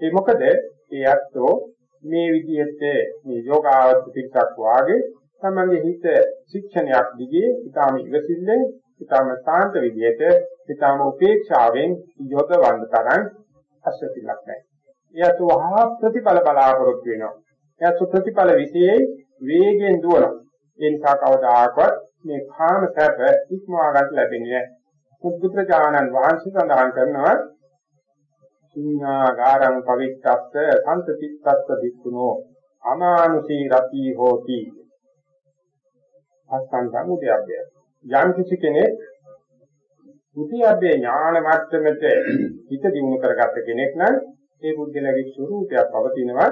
ඒ මොකද ඒ අත්ෝ මේ විදිහට මේ යෝගාවච පිටක් වාගේ තමන්ගේ හිත ශික්ෂණයක් දිගේ ඊටාම ඉවසිල්ලෙන් ඊටාම සාන්ත විදිහට ඊටාම උපේක්ෂාවෙන් යොදවන්න තරම් අසතිලක් නැහැ. එයාට වහා ප්‍රතිඵල බලාපොරොත්තු වෙනවා. එයාට ප්‍රතිඵල විශේෂයි වේගෙන් දුවනවා. ඒ නිසා කවදාකවත් මේ කාම සැප ඉක්මවා ගන්න ලැබෙන්නේ නැහැ. බුදුප්‍රජානන් වහන්සේ සඳහන් කරනවා ශුඤ්ඤාගාරං පවිත්තස්ස සම්පතිත්තස්ස වික්ඛුනෝ අමානුෂී රති හෝති. අස්සං සමුදයබ්බය. යම් කිසි කෙනෙක් උතියබ්බේ ඥාන මට්ටමට හිත දියුණු කරගත්ත කෙනෙක් නම් ඒ බුද්ධලගේ ස්වરૂපයක් පවතිනවා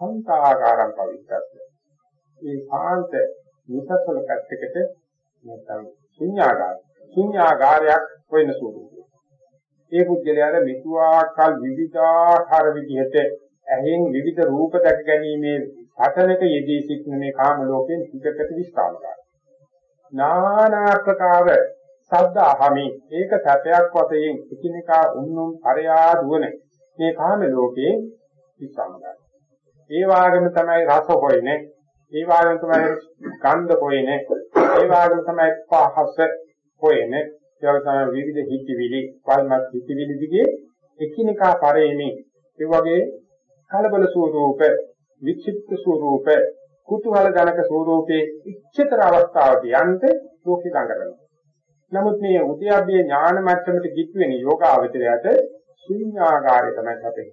සංකාකාරම් පවිත්තස්ස. ඒ සාන්ත නිසසල පැත්තකට නැත්නම් ශුන්‍යාගාර ශුන්‍යාගාරයක් වෙන ස්වરૂපය. ඒ පුද්ගලයාට මිතුආකල් විවිධාකාර විදිහට ඇහෙන් විවිධ රූප දැක ගැනීමේ සැතනක යෙදී සිටින මේ කාම ලෝකයෙන් හිතකට විස්තාර කරනවා. නානා ආකාර ශබ්ද අහමි ඒක සැපයක් වශයෙන් එකිනෙකා උන්නුම් පරයා දුවන මේ කාම ලෝකේ විස්තාර කරනවා. ඒ වගේම තමයි රස හොයන්නේ ඒ වගේම තමයි ගන්ධ හොයන්නේ ඒ වගේම තමයි පහස හොයන්නේ ඒ තමයි විවිධ හිතිවිලි, වල්මත් හිතිවිලි දිගේ එකිනෙකා පරෙමි. ඒ වගේ කලබල ස්වරූප, වික්ෂිප්ත ස්වරූප, කුතුහල ජනක ස්වරූපේ ඉච්ඡතර අවස්ථාවට යන්ත ලෝකෙ දඟලනවා. නමුත් මේ උද්‍යප්පේ ඥාන මට්ටමට කිට් වෙන යෝගාවචරයට ශුන්‍යාගාරය තමයි අපේ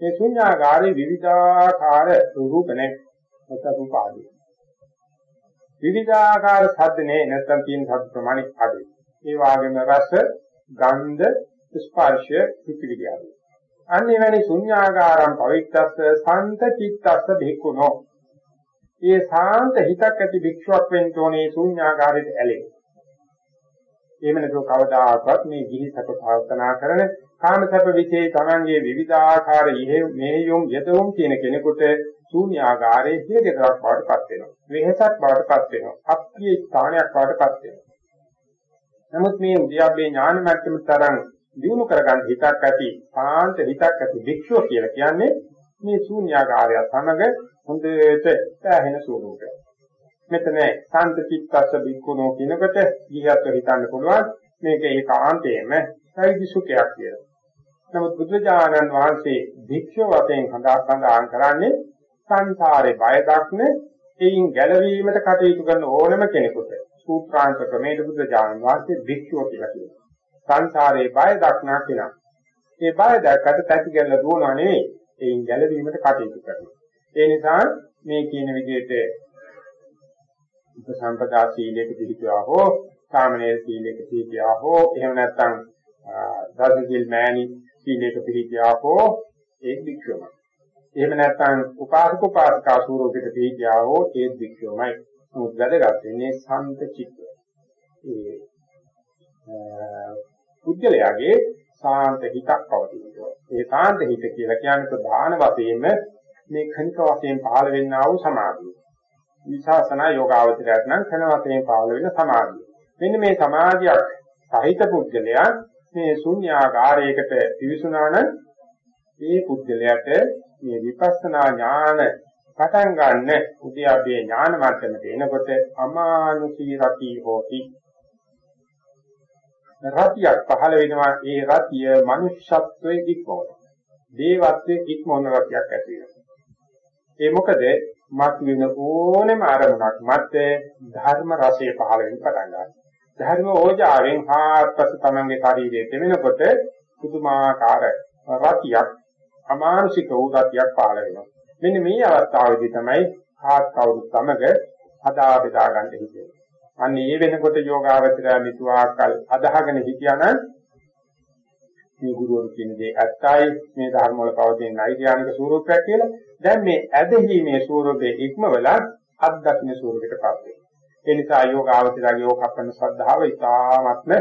මේ ශුන්‍යාගාරේ විවිධාකාර රූප නැහැ. නැත්නම් රූප ආදී. විවිධාකාර ශබ්ද නැහැ නැත්නම් තියෙන ශබ්ද ප්‍රමාණික ආදී. ඒ වගේම රස, ගන්ධ, ස්පර්ශ, පිටිවිදි ආදී. අන්න එවැනි ශුන්‍යාගාරම් පවිත්තස්ස සාන්ත චිත්තස්ස භික්ඛුනෝ. ඒ සාන්ත හිතක් ඇති භික්ෂුවක් වෙන්න ඕනේ ශුන්‍යාගාරයට ඇලෙන්න. එහෙම නැතුව කවදාකවත් මේ ගිහි සැප ප්‍රාර්ථනා කරන කාමසැප විශේෂ තමන්ගේ විවිධාකාර මෙහෙයුම් යදවුම් කියන කෙනෙකුට ශූන්‍යාගාරයේ හිරගෙදරක් බවට පත් වෙනවා. වෙහසක් බවට පත් වෙනවා. අප්‍රිය ස්ථානයක් බවට පත් වෙනවා. නමුත් මේ උද්‍යප්පේ ඥාන මට්ටම තරම් දිනු කරගන්න හිතක් ඇති සාන්ත හිතක් ඇති භික්ෂුව කියලා කියන්නේ මේ ශූන්‍යාකාරය සමග හොඳට පැහැෙන ස්වરૂපය. මෙතන සාන්ත චිත්තස්ස භික්ඛුනෝ කියනකොට ඊහත් හිතන්න පුළුවන් මේක ඒකාන්තයෙන්ම සෛදි සුඛයක් කියලා. නමුත් බුදුජානන් වහන්සේ භික්ෂුව වශයෙන් සඳහන් කරන්නේ සංසාරේ බය දක්න එයින් ගැලවීමට කටයුතු කරන ඕනම කෙනෙකුට සූත්‍රාන්ත ක්‍රමයේ බුදුජානන් වහන්සේ භික්ෂුව කියලා කියනවා. සංසාරේ බය දක්නා කෙනා. මේ බය දැක්කට තැති ගැල්ල දුවනවා නෙවෙයි. එයින් ගැලවීමට කටයුතු කරනවා. ඒ නිසා මේ කියන විදිහට උපසම්පදා සීලයක පිළිපියා හෝ සාමනීය සීලයක පිළිපියා හෝ එහෙම නැත්නම් දසසිල් මෑණි සීලයක පිළිපියා හෝ ඒ වික්‍රමයි. එහෙම නැත්නම් උපාසක උපාසිකා ස්වරූපෙට පිළිපියා හෝ ඒ වික්‍රමයි. නමුත් වැදගත් වෙන්නේ සම්ත චිත්තය. ඒ පුද්ගලයාගේ සාන්ත හිතක් පවතිනවා. ඒ සාන්ත හිත කියලා කියන්නේ ප්‍රධාන වශයෙන්ම මේ khනික වශයෙන් පහළ වෙන්නා වූ සමාධිය. විශාසනා යෝගාවචරයට නම් khන වශයෙන් පහළ වෙන සමාධිය. මෙන්න මේ සමාධියක් සහිත පුද්ගලයා මේ ශුන්‍යාගාරයකට පිවිසුනා නම් ඒ පුද්ගලයාට මේ විපස්සනා ඥාන පටන් ගන්න උද්‍යාවේ ඥාන මට්ටමට එනකොට අමානුෂී රති හෝති රතියක් පහළ වෙනවා ඒ රතිය මනුෂ්‍යත්වයේ ඉක්මවන දේවත්වයේ ඉක්මවන රතියක් ඇති වෙනවා ඒ මොකද මත් වෙන ඕනෙම අරමුණක් මත ධර්ම රසය පහළ වෙන්න පටන් ගන්නවා. ධර්ම ඕජාවෙන් හාත්පස තමන්ගේ ශරීරයේ තෙමෙනකොට පුදුමාකාර රතියක් අමානුෂික වූ රතියක් පහළ වෙනවා. මෙන්න මේ අවස්ථාවේදී තමයි හාත් කවුරු සමග හදා බෙදා ගන්න හිතෙන්නේ. අන්නේ වෙනකොට යෝගාවචරය මිතුආකල් අදහගෙන හිටියානම් මේ ගුරුවරු කියන දේ ඇත්තයි මේ ධර්ම වල පවතින නෛර්යානික ස්වરૂපයක් කියලා. දැන් මේ ඇදහිීමේ ස්වરૂපයේ ඉක්මවලා අද්දක්න ස්වરૂපයකට පත් වෙනවා. ඒ නිසා යෝගාවචරයගේ යෝගකප්පන ශ්‍රද්ධාව ඉතාමත්ම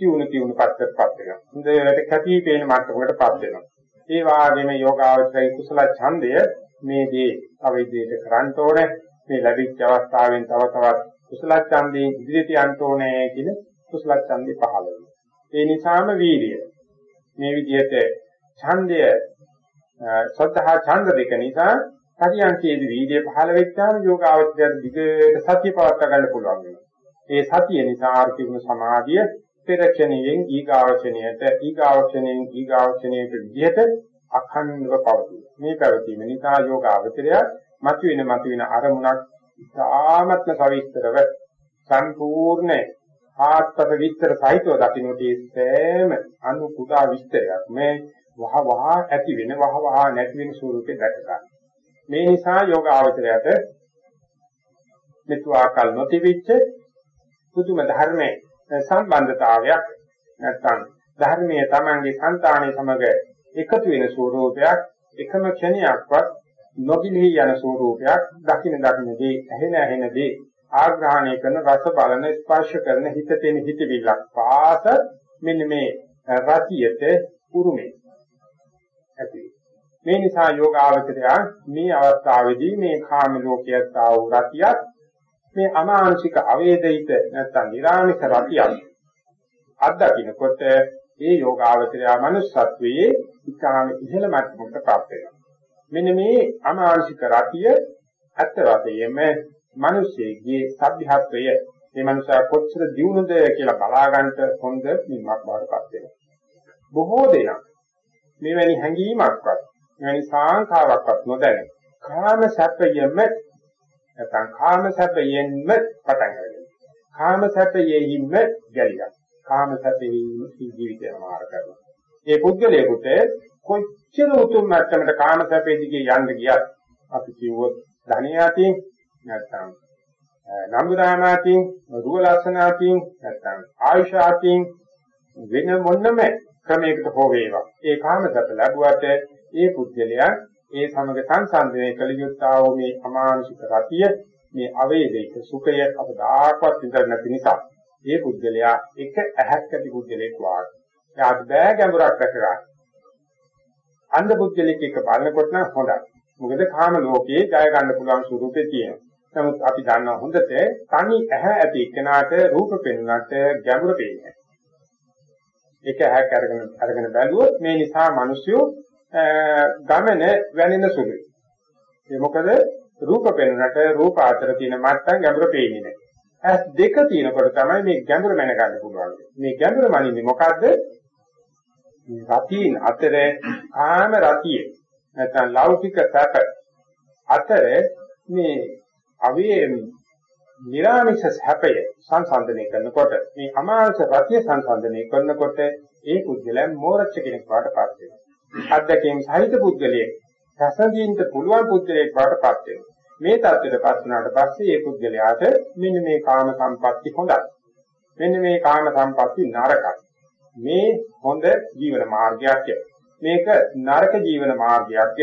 තියුණු තියුණු පැත්තට පත් වෙනවා. හොඳට කැපී පෙනෙන මට්ටමකට පත් වෙනවා. ඒ වගේම යෝගාවචරයේ කුසල ඡන්දය මේ දේ අවිදේට කරන්න ඕනේ. මේ ලැබිච්ච අවස්ථාවෙන් තව තවත් කුසල ඡන්දයෙන් ඉදිරියට යන්න ඕනේ කියන කුසල ඡන්දේ පහළ වෙනවා ඒ නිසාම වීර්යය මේ විදිහට ඡන්දය සද්ධා ඡන්ද දෙක නිසා පරියන්කේදී වීර්ය පහළ වෙච්චාම යෝගාවචරයට දිගට සතිය පවත්වා ගන්න පුළුවන් වෙනවා. ඒ සතිය නිසා ආර්ථික සමාධිය පෙරක්ෂණයෙන් ඊගාවචනයට ඊගාවචනයෙන් ඊගාවචනයට විදිහට අඛණ්ඩව පවතී. මේ පැවතීම නිසා යෝගාවචරය මතුවෙන මතුවෙන අරමුණක් ඉතාමත්ම සවිස්තරව සම්පූර්ණ ආත්පත විස්තර සහිතව දකින්නට සෑම අනු කුඩා විස්තරයක් මේ වහ වහ ඇති වෙන වහ වහ නැති වෙන ස්වරූපේ දැක ගන්න. මේ නිසා යෝග ආවචරයට මෙතුආකල් නොතිවිච්ච පුදුම ධර්මයේ සම්බන්ධතාවයක් නැත්නම් ධර්මයේ Tamange సంతානයේ සමග එකතු වෙන ස්වරූපයක් එකම ක්ෂණයක්වත් නොගිලී යන ස්වරූපයක් දකින දකිනදී ඇහෙන ඇහෙනදී ආග්‍රහණය කරන රස බලන ස්පර්ශ කරන හිත තෙන හිතවිල්ලක් පාස මෙන්න මේ රතියට උරුමේ. ඇති. මේ නිසා යෝගාවචරය මේ අවස්ථාවේදී මේ කාම ලෝකයට ආ වූ රතියක් මේ අමානුෂික අවේදිත නැත්නම් නිර්ආමික රතියක් අත්දකින්නකොට ඒ යෝගාවචරය මනුස්සත්වයේ ඉතාම ඉහළ මට්ටමකට ප්‍රාප්ත වෙනවා. මෙන්න මේ අමානුෂික රතිය ඇත්ත වශයෙන්ම මිනිස්සෙගේ සભ્યත්වය මේ මනුස්සයා කොච්චර දියුණුද කියලා බලා ගන්නට හොඳ නිමක් බාරපත් වෙනවා. බොහෝ දෙනා මෙවැනි හැඟීමක්වත් මෙවැනි සාංකාවක්වත් නොදැන කාම සැපයෙන්ම නැත්නම් කාම සැපයෙන්ම පටන් ගන්නවා. කාම සැපයෙන්ම ගැලිලා. කාම සැපයෙන්ම ජීවිතය මාර කරනවා. ඒ පුද්ගලයාට කොච්චර උතුම් මට්ටමකට කාම සැපේ දිගේ යන්න ගියත් අපි කිව්වොත් ධනියාතින් නැත්නම් නම්බුදානාතින් රුව ලක්ෂණාතින් නැත්නම් ආයුෂාතින් වෙන මොන්නම ක්‍රමයකට හෝ වේවා. ඒ කාමසත ලැබුවට ඒ පුද්ගලයා ඒ සමග සංසන්දනය කළ යුත්තා වූ මේ අමානුෂික රතිය මේ අවේදිත සුඛය අපදාකවත් විතර නැති නිසා. ඒ පුද්ගලයා එක ඇහැක් ඇති පුද්ගලෙක් වාගේ. එයාට බෑ ගැඹුරක් දැකගන්න අන්ධ පුද්ගලෙක් එක බලනකොට නම් හොඳයි මොකද කාම ලෝකයේ ජය ගන්න පුළුවන් ස්වරූපේ තියෙනවා නමුත් අපි දන්නා හොඳට තනි ඇහැ ඇති එක්කනාට රූප පෙන්වන්නට ගැඹුර පේන්නේ. ඒක ඇහැක් අරගෙන අරගෙන බැලුවොත් මේ නිසා මිනිස්සු ගමන වැනෙන සුළුයි. ඒ මොකද රූප පෙන්වන්නට රූප අතර තියෙන මට්ටම් ගැඹුර පේන්නේ නැහැ. ඇස් දෙක තියෙනකොට තමයි මේ ගැඹුර මැන ගන්න පුළුවන්. මේ ගැඹුර මනින්නේ මොකද්ද? රතියින් අතර කාම රතිය නැත්නම් ලෞකික සැප අතර මේ අවේ නිරාමිෂ සැපය සංසන්දනය කරනකොට මේ අමාංශ රතිය සංසන්දනය කරනකොට ඒ පුද්ගලයන් මෝරච්ච කෙනෙක් වඩපත් වෙනවා. අධ්‍යක්ෂයෙන් සහිත පුද්ගලයෙක් රසදීන්ට පුළුවන් පුද්ගලයෙක් වඩපත් වෙනවා. මේ தත්ත්වයටපත් වුණාට පස්සේ මේ පුද්ගලයාට මෙන්න මේ කාම සම්පatti හොඳයි. මෙන්න මේ කාම සම්පatti නරකයි. මේ හොඳ ජීවන මාර්ගයක්. මේක නරක ජීවන මාර්ගයක්.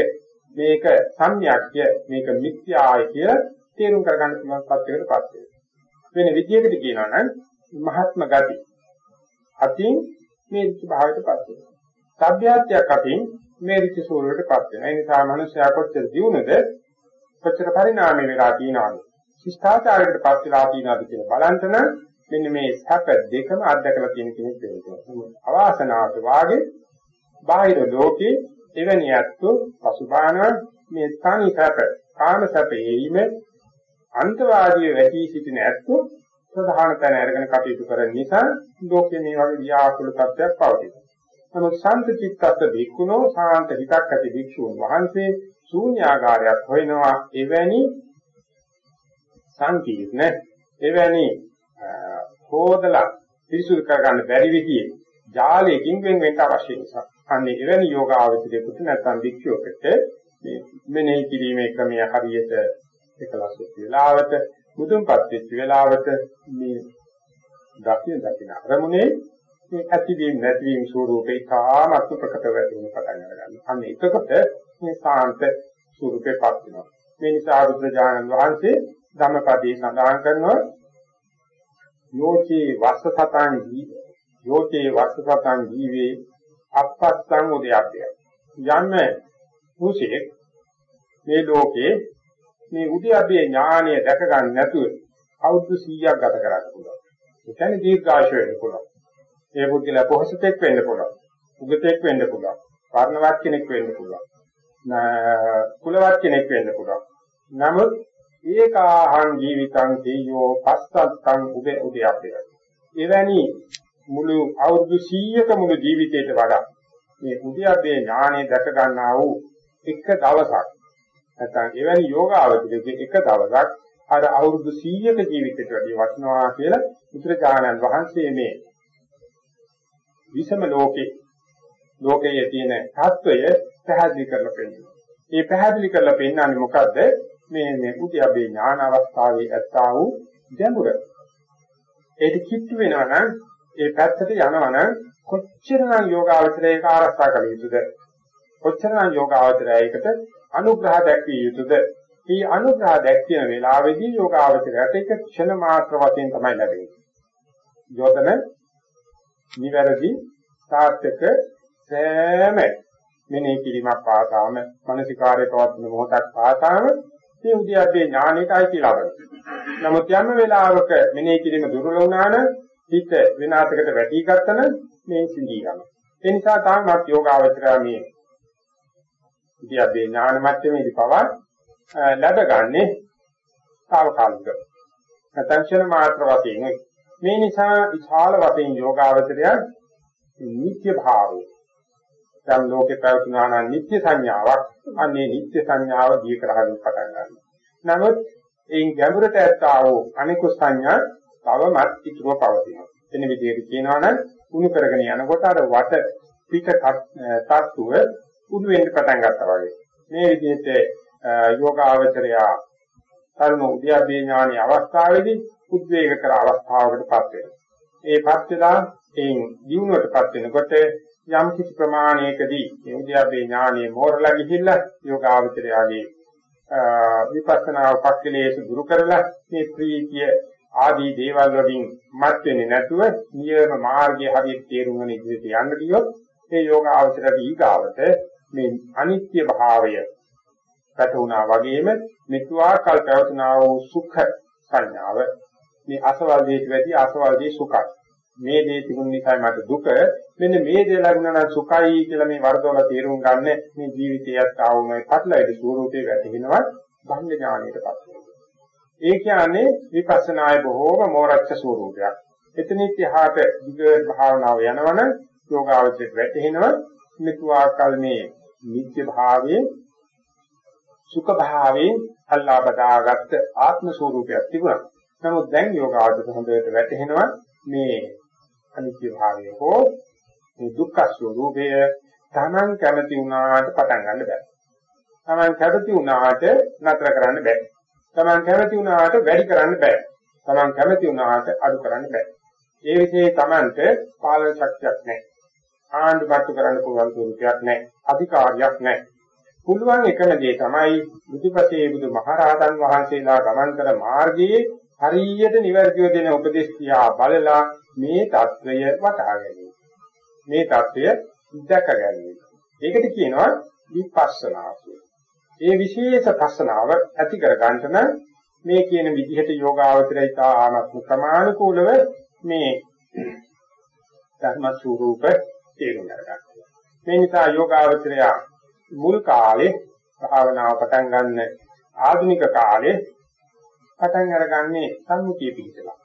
මේක සම්‍යක්ය මේක මිත්‍යාය කියලා තේරුම් කරගන්න පුළුවන් පත්‍යයකටපත් වෙනවා. වෙන විදියකට කියනවා නම් මහත්ම ගති. අතින් මේ භාවයටපත් වෙනවා. සભ્યાත්‍යයක් අතින් මේ ඍචි සූරයටපත් වෙනවා. ඒ නිසා මනුෂ්‍යයා කොච්චර දියුණුද කොච්චර පරිණාමය වෙලා තියෙනවද? ශිෂ්ටාචාරයකටපත් වෙලා තියෙනවද කියලා බලන්න නම් මෙන්න මේ සැප දෙකම අත්දකලා තියෙන කෙනෙක් වෙනවා. අවාසනාවට වාගේ බාහිර ලෝකේ එවැනි ඇත්තෝ පසුබාන මේ තනි සැප කාම සැපේීම අන්තවාදී වැටි සිටින ඇත්තෝ ප්‍රධාන තැන අරගෙන කටයුතු කරන නිසා ලෝකයේ මේ වගේ ව්‍යාකූල තත්ත්වයක් පවතිනවා. නමුත් ශාන්ත චිත්තත් භික්ඛුනෝ ශාන්ත හිතක් ඇති භික්ෂුන් වහන්සේ ශූන්‍යාගාරයක් හොයනවා එවැනි සංකීර්ණ එවැනි හෝදලා පිරිසුදු කරගන්න බැරි විදිහේ ජාලයකින් වෙන් වෙන්න අවශ්‍ය නිසා. අන්නේ එවැනි යෝගාවචරයකට නැත්නම් භික්ෂුවකට මේ මෙනෙහි කිරීමේ ක්‍රමය හරියට එකලස් වෙච්ච වෙලාවට මුදුන්පත් වෙච්ච වෙලාවට මේ දකින දකින අරමුණේ මේ ඇතිවීම නැතිවීම ස්වરૂපේ කාමත් ප්‍රකට වෙන්න පටන් ගන්නවා. අන්න එතකොට මේ සාන්ත ස්වરૂපේපත් වෙනවා. මේ නිසා බුදුරජාණන් වහන්සේ ධම්මපදයේ සඳහන් කරනවා යෝචේ වස්සසතං ජී යෝචේ වස්සසතං ජීවේ අපස්සං උදයප්පය. යන්න කුසෙක් මේ ලෝකේ මේ උද්‍යප්පේ ඥානය දැක ගන්න නැතුව අවුරුදු 100ක් ගත කරන්න පුළුවන්. ඒ කියන්නේ දීර්ඝාෂ වෙන්න පුළුවන්. ඒ පුද්ගලයා පොහසතෙක් වෙන්න පුළුවන්. උගතෙක් වෙන්න පුළුවන්. වර්ණවත් කෙනෙක් වෙන්න පුළුවන්. කුලවත් කෙනෙක් වෙන්න පුළුවන්. නමුත් ඒකාහං ජීවිතං තේයෝ පස්සත්තං උදේ උදේ අපේ. එවැනි මුළු අවුරුදු 100ක මුළු ජීවිතයට වඩා මේ උද්‍යප්පේ ඥානෙ දැක ගන්නා වූ එක දවසක් නැත්නම් එවැනි යෝගාවචරයේ එක දවසක් අර අවුරුදු 100ක ජීවිතයට වැඩි වටිනවා කියලා උත්‍රාජානන් වහන්සේ මේ විසම ලෝකේ ලෝකයේ තියෙන தত্ত্বය පැහැදිලි කරලා පෙන්නනවා. මේ පැහැදිලි කරලා පෙන්නන්නේ මොකද්ද? මේ මේ උද්‍යප්පේ ඥාන අවස්ථාවේ ඇත්තා වූ ගැඹුර. ඒක කිට්ටු වෙනවා නම් ඒ පැත්තට යනවා නම් කොච්චරනම් යෝගාවචරයක ආරක්ෂා කළ යුතුද? කොච්චරනම් යෝගාවචරයකට අනුග්‍රහ දැක්විය යුතුද? මේ අනුග්‍රහ දැක්විය වෙලාවේදී යෝගාවචරයට එක ක්ෂණ මාත්‍ර වශයෙන් තමයි ලැබෙන්නේ. යොදන නිවැරදි සාර්ථක සෑම මෙනෙහි කිරීමක් පාසාම මානසිකාරය පවත්වන මොහොතක් පාසාම මේ උද්‍යප්පේ ඥානෙටයි කියලා බලන්න. නමුත් යම් වෙලාවක මෙනෙහි කිරීම දුර්වල වුණා නම් හිත විනාශයකට වැටී ගත්තන මේ සිඳී යනවා. ඒ නිසා තාමත් යෝගාවචරය මේ උද්‍යප්පේ ඥාන මට්ටමේදී පවා ලැබගන්නේ తాවකාලික. නැත්නම් මාත්‍ර වශයෙන් මේ නිසා විශාල වශයෙන් යෝගාවචරය නිත්‍ය භාවය දැන් ලෝකේ පැවතුනා නම් නිත්‍ය සංඥාවක් අන්නේ නිත්‍ය සංඥාව දී කරගෙන පටන් ගන්නවා. නමුත් එයින් ගැඹුරට ඇත්තා වූ අනිකුත් සංඥා තවමත් ඉතුරුව පවතිනවා. එන විදිහට කියනවා නම් උණු කරගෙන යනකොට අර වට පිට තත්ත්වය උඩු වෙන්න පටන් ගන්නවා වගේ. මේ විදිහට යෝගාවචරය තරුණ උද්‍යප්පේ ඥානී අවස්ථාවේදී උද්වේග කර අවස්ථාවකටපත් වෙනවා. ඒපත් වෙලා එයින් දිනුවටපත් වෙනකොට යම් කිසි ප්‍රමාණයකදී මේ උද්‍යප්පේ ඥානයේ මෝරලා ගිහිල්ලා යෝගාවචරයාගේ විපස්සනා උපක්ලේශ දුරු කරලා මේ ප්‍රීතිය ආදී දේවල් වලින් මත් වෙන්නේ නැතුව නියම මාර්ගයේ හරියට තේරුම් ගන්න ඉදිරියට යන්න ගියොත් මේ යෝගාවචරයට ඊගාවට මේ අනිත්‍ය භාවය පැතුණා වගේම මෙතුආ කල් පැවතුනා වූ සුඛ සංඥාව මේ අසවල් දේට වැඩි අසවල් දේ සුඛයි. මේ දේ තිබුණ නිසා මට දුක. මෙන්න මේ දේ ලැබුණා නම් සුඛයි කියලා මේ වර්ධවල තේරුම් ගන්න මේ ජීවිතයත් ආවුමයි පටලැවිලි ස්වරූපේ වැටෙනවා භංග ඥානයටපත් ඒ කියන්නේ විපස්සනායේ බොහෝම මෝරච්ච ස්වරූපයක්. එතනිත් එහාට දිග භාවනාව යනවනම් යෝගාවචරයට වැටෙනවා මෙතුආකල් මේ නිත්‍ය භාවයේ සුඛ භාවයේ අල්ලා බදාගත් ආත්ම ස්වરૂපයක් තිබුණා. නමුත් දැන් යෝගාවචරයට හොඳට වැටෙනවා මේ අනිත්‍ය භාවය හෝ මේ දුක්ඛ ස්වરૂපය තමන් කැමති වුණාට පටන් ගන්න බෑ. තමන් කැමති වුණාට නතර කරන්න බෑ. තමන් කැමති වුණාට වැඩි කරන්න බෑ. තමන් කැමති වුණාට අඩු කරන්න බෑ. ඒ විදිහේ තමන්ට පාලන ශක්තියක් නැහැ. ආණ්ඩු කට්ටු කරන්න පුළුවන් ස්වરૂපයක් නැහැ. අධිකාරියක් නැහැ. පුළුවන් එකම දේ තමයි බුදුපතේ බුදු මහරහතන් වහන්සේලා ගමන් කර මාර්ගයේ හරියට නිවැරදිව දෙන උපදේශ කියා බලලා මේ தත්වය වටහා ගැනීම. මේ தත්ය දැක ගැනීම. ඒකට කියනවා විපස්සනා කියලා. ඒ විශේෂ පස්සනාව ඇති කර ගන්නම මේ කියන විදිහට යෝගාවචරයට ආත්ම ප්‍රමාණිකූලව මේ ධර්ම ස්වરૂප තේරුම් ගන්නවා. මේ නිසා යෝගාවචරය මුල් කාලේ භාවනාව පටන් ගන්න ආධුනික කාලේ පටන් අරගන්නේ සම්මුතිය පිහිටලා.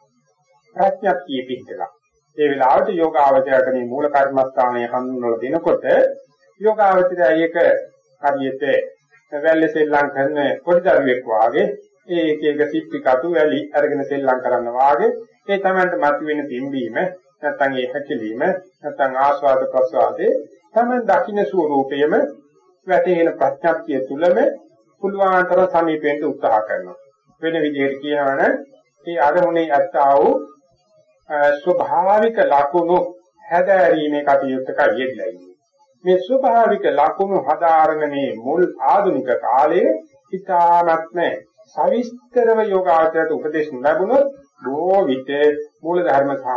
ප්‍රඥප්තිය පිහිටලා. ඒ වෙලාවට යෝගාවචරයට මේ මූල කර්මස්ථානය හඳුන්වලා දෙනකොට යෝගාවචරය ඒක හරියට වැල්ලේ සෙල්ලම් කරන පොඩි දරුවෙක් වාගේ ඒ එක එක සිප්පි කටු වැලි අරගෙන සෙල්ලම් කරන්න වාගේ ඒ තමයි මතුවෙන පිම්බීම නැත්නම් ඒ හැකිලිම නැත්නම් ආස්වාද ප්‍රසවාදේ තමයි දකින්න ස්වરૂපයම වැටෙන ප්‍රඥප්තිය තුලම පුළුවන්තර සමීපෙන්ට උත්සාහ කරනවා. වෙන විදිහට කියනවනම් ඒ අරමුණේ ඇත්තා වූ ස්වභාවික ලක්ෂණ හැදෑරීමේ කටයුත්තක යෙදලා ඉන්නේ මේ ස්වභාවික ලක්ෂණ හදාරන මේ මුල් ආධුනික කාලයේ ඉතාමත්ම සවිස්තරව යෝගාචරයට උපදේශ ලැබුණොත් බොහෝ විට මූල ධර්ම සහ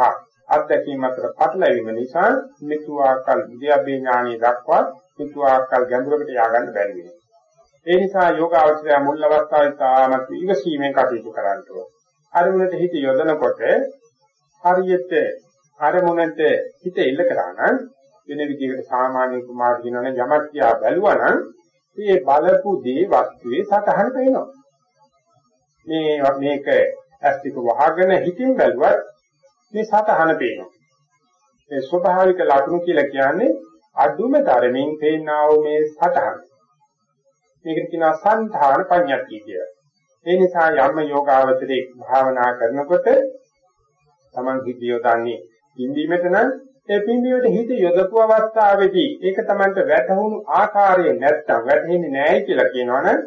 අත්දැකීම් අතර පටලැවීම නිසා මිතුආකල් විද්‍යාවේ ඥානිය දක්වා මිතුආකල් ගැඹුරකට ය아가න්න බැරි වෙනවා. ඒ නිසා යෝගාචරය මුල් අවස්ථාවේ තාමත් ඉවසීමෙන් කටයුතු කරන්න ඕන. අරමුණට හිත යොදනකොට හරියට අරමුණට හිත එල්ල කරා නම් වෙන විදිහකට සාමාන්‍ය කුමාර කියනවනේ යමක් කියා බැලුවා නම් මේ බලපු දේ වස්තුවේ සතහන පේනවා. මේ මේක ඇස්තික වහගෙන හිතින් බැලුවත් මේ සතහන පේනවා. මේ ස්වභාවික ලක්ෂණ කියලා කියන්නේ අදුම තරමින් පේනා වූ මේ සතහන. මේකට කියනවා සංධාන පඤ්ඤාති කියලා. ඒ නිසා යම් යෝගාවචරේ භාවනා කරනකොට Taman හිතියෝ දන්නේ ඉන්දීමෙත නම් ඒ පින්බියට හිත යොදපු අවස්ථාවේදී ඒක Tamanට වැටහුණු ආකාරය නැත්තම් වැටහෙන්නේ නැහැ කියලා කියනවනම්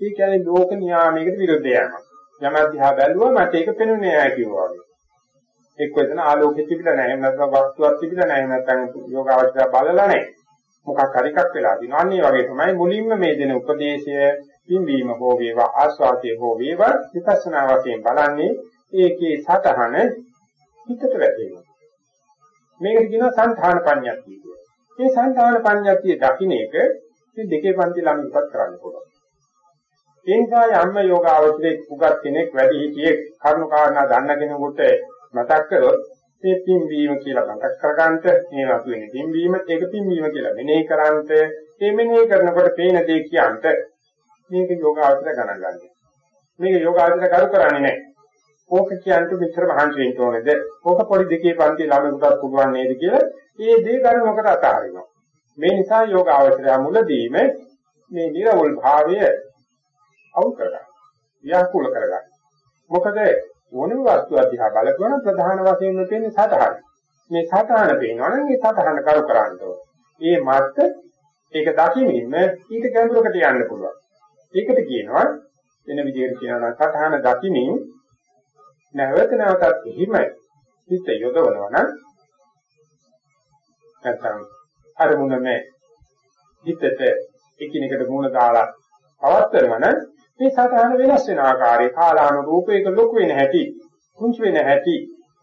ඒ කියන්නේ ලෝක නියාමයකට විරුද්ධ යෑමක්. යම අධ්‍යා බැලුවා මට ඒක පෙනුනේ නැහැ කිව්වා වගේ. එක්ක එතන ආලෝකෙ තිබිලා නැහැ නැත්නම් වස්තුවක් තිබිලා නැහැ නැත්නම් යෝගාවචර බලලා නැහැ. මොකක් හරි එකක් වෙලා තියෙනවා. අන්න ඒ වගේ තමයි මුලින්ම මේ දෙන උපදේශය පින්බීම හෝ වේවා ආස්වාදයේ හෝ වේවා විපස්සනා වශයෙන් බලන්නේ ඒකේ සතහන හිතට වැටෙනවා. මේකට කියනවා සංධාන පඤ්ඤාතිය කියලා. මේ සංධාන පඤ්ඤාතිය දකින්න එක මේ දෙකේ පන්ති ළඟ කරන්න පුළුවන්. ඒ නිසා යම්ම යෝගාවචරයේ උගත් කෙනෙක් වැඩි හිටියෙක් කරුණු කාරණා දන්න කෙනෙකුට මතක් කරොත් මේ පින්වීම කියලා මතක් කරගන්නට මේ වතු වෙන පින්වීම ඒක පින්වීම කියලා මෙනෙහි කරන්ට මේ මෙනෙහි කරනකොට පේන දේ කියන්ට මේක යෝගාවචර ගණන් ගන්න. මේක යෝගාවචර කරු කරන්නේ නැහැ. ඕක කියන්ට මෙච්චර මහන්සි වෙන්න ඕනේද? ඕක පොඩි දෙකේ පන්ති ළමෙකුටත් පුළුවන් නේද කියලා මේ දේ කරුණකට අතහරිනවා. මේ නිසා යෝගාවචරය මුලදීම මේ නිර්වල් භාවය අවුල් කරගන්න. ව්‍යාකූල කරගන්න. මොකද ඕනම වස්තු අධ්‍යා බලපුවම ප්‍රධාන වශයෙන් තියෙන සතහන. මේ සතහන පේනවනම් මේ සතහන කරු කරන්න ඕන. ඒ මත් ඒක දකිමින්ම ඊට ගැඹුරකට යන්න පුළුවන්. ඒකට කියනවා වෙන විදිහට කියනවා සතහන දකිමින් නැවත නැවතත් එහිමයි. හිත යොදවනවා නම් නැත්නම් අරමුණනේ හිතට එකිනෙකට මුණ දාලා පවත්වනවා නම් මේ සතහන වෙනස් වෙන ආකාරය කාලානුරූපයක ලොකු වෙන හැටි කුංච වෙන හැටි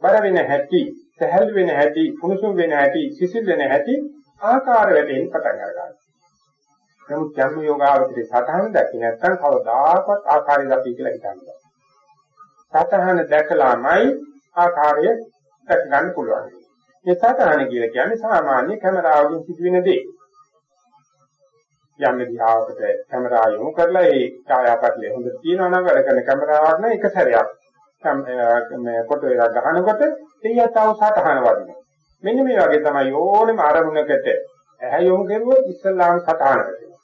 බර වෙන හැටි සහැල් වෙන හැටි කුණුසුම් වෙන හැටි සිසිල් වෙන හැටි ආකාර වැටෙන්න පටන් ගන්නවා නමුත් ධර්ම යෝගාවචරේ සතහන දැකි නැත්නම් කවදාකවත් ආකාරය දකි කියලා හිතන්නේ සතහන දැකලාමයි ආකාරය දැක ගන්න පුළුවන් මේ සතහන කියලා කියන්නේ සාමාන්‍ය කැමරාවකින් සිදුවෙන දේ යම් දිහාවකට කැමරාව යොමු කරලා ඒ ඡායාපටලය හොඳට තියෙනවා නම් වැඩ කරන කැමරාවක් නම් එක සැරයක් මේ ෆොටෝ එකක් ගන්නකොට එයත් අවසාතහන වදිනවා. මෙන්න මේ වගේ තමයි ඕනෙම අරමුණකට ඇහැ යොමු කරුවොත් ඉස්සල්ලාම සතහන වෙනවා.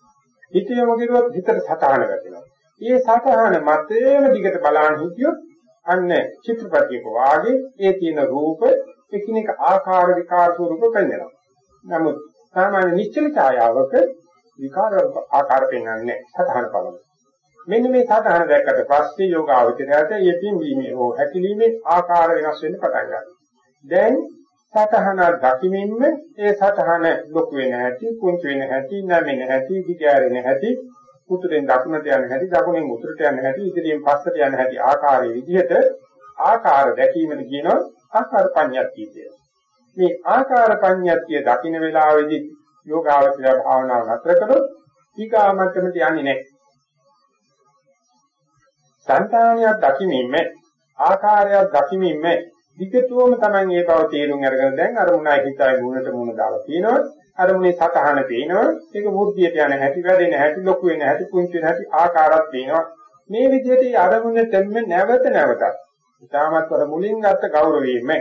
හිත යොමු කරුවොත් හිතට සතහන වෙනවා. මේ සතහන මතේම දිගට බලන්න හිටියොත් අන්න චිත්‍රපටයක වාගේ ඒ තියෙන රූප එකිනෙක ආකාර විකාර ස්වරූප පෙන්වනවා. නමුත් සාමාන්‍ය නිශ්චල ඡායාවක විකාර ආකාර පෙන්වන්නේ සතහන බලන. මෙන්න මේ සතහන දැක්කට පස්සේ යෝගාවචරයට යෙතින් වීමේ හෝ හැකිලීමේ ආකාර වෙනස් වෙන්න පටන් ගන්නවා. දැන් සතහන දකිමින්ම ඒ සතහන ලොකු වෙන හැටි, කුංච වෙන හැටි, නැමෙන හැටි, දිගෑරෙන හැටි, උතුරෙන් දකුණට යන හැටි, දකුණෙන් උතුරට යන හැටි, ඉදිරියෙන් පස්සට යන හැටි ආකාරයේ විදිහට ආකාර දැකීමද කියනවා ආකාර පඤ්ඤාතිය කියලා. මේ ආකාර පඤ්ඤාතිය දකින්න වෙලාවේදී යෝගාවචර භාවනාව නතර කළොත් ඊගා මට්ටමට යන්නේ නැහැ. සංතානියක් දකිමින්ම ආකාරයක් දකිමින්ම විකතුවම Taman ඒ බව තේරුම් අරගෙන දැන් අරමුණයි හිතයි මුණට මුණ දාලා තියෙනවා අරමුණේ සතහන පේනවා ඒක බුද්ධියට යන හැටි වැඩෙන හැටි ලොකු වෙන හැටි කුංචි වෙන හැටි ආකාරات පේනවා මේ විදිහට අරමුණ තෙම්ම නැවත නැවතත් ඉතාමත් වර මුලින් ගත්ත ගෞරවයෙන්ම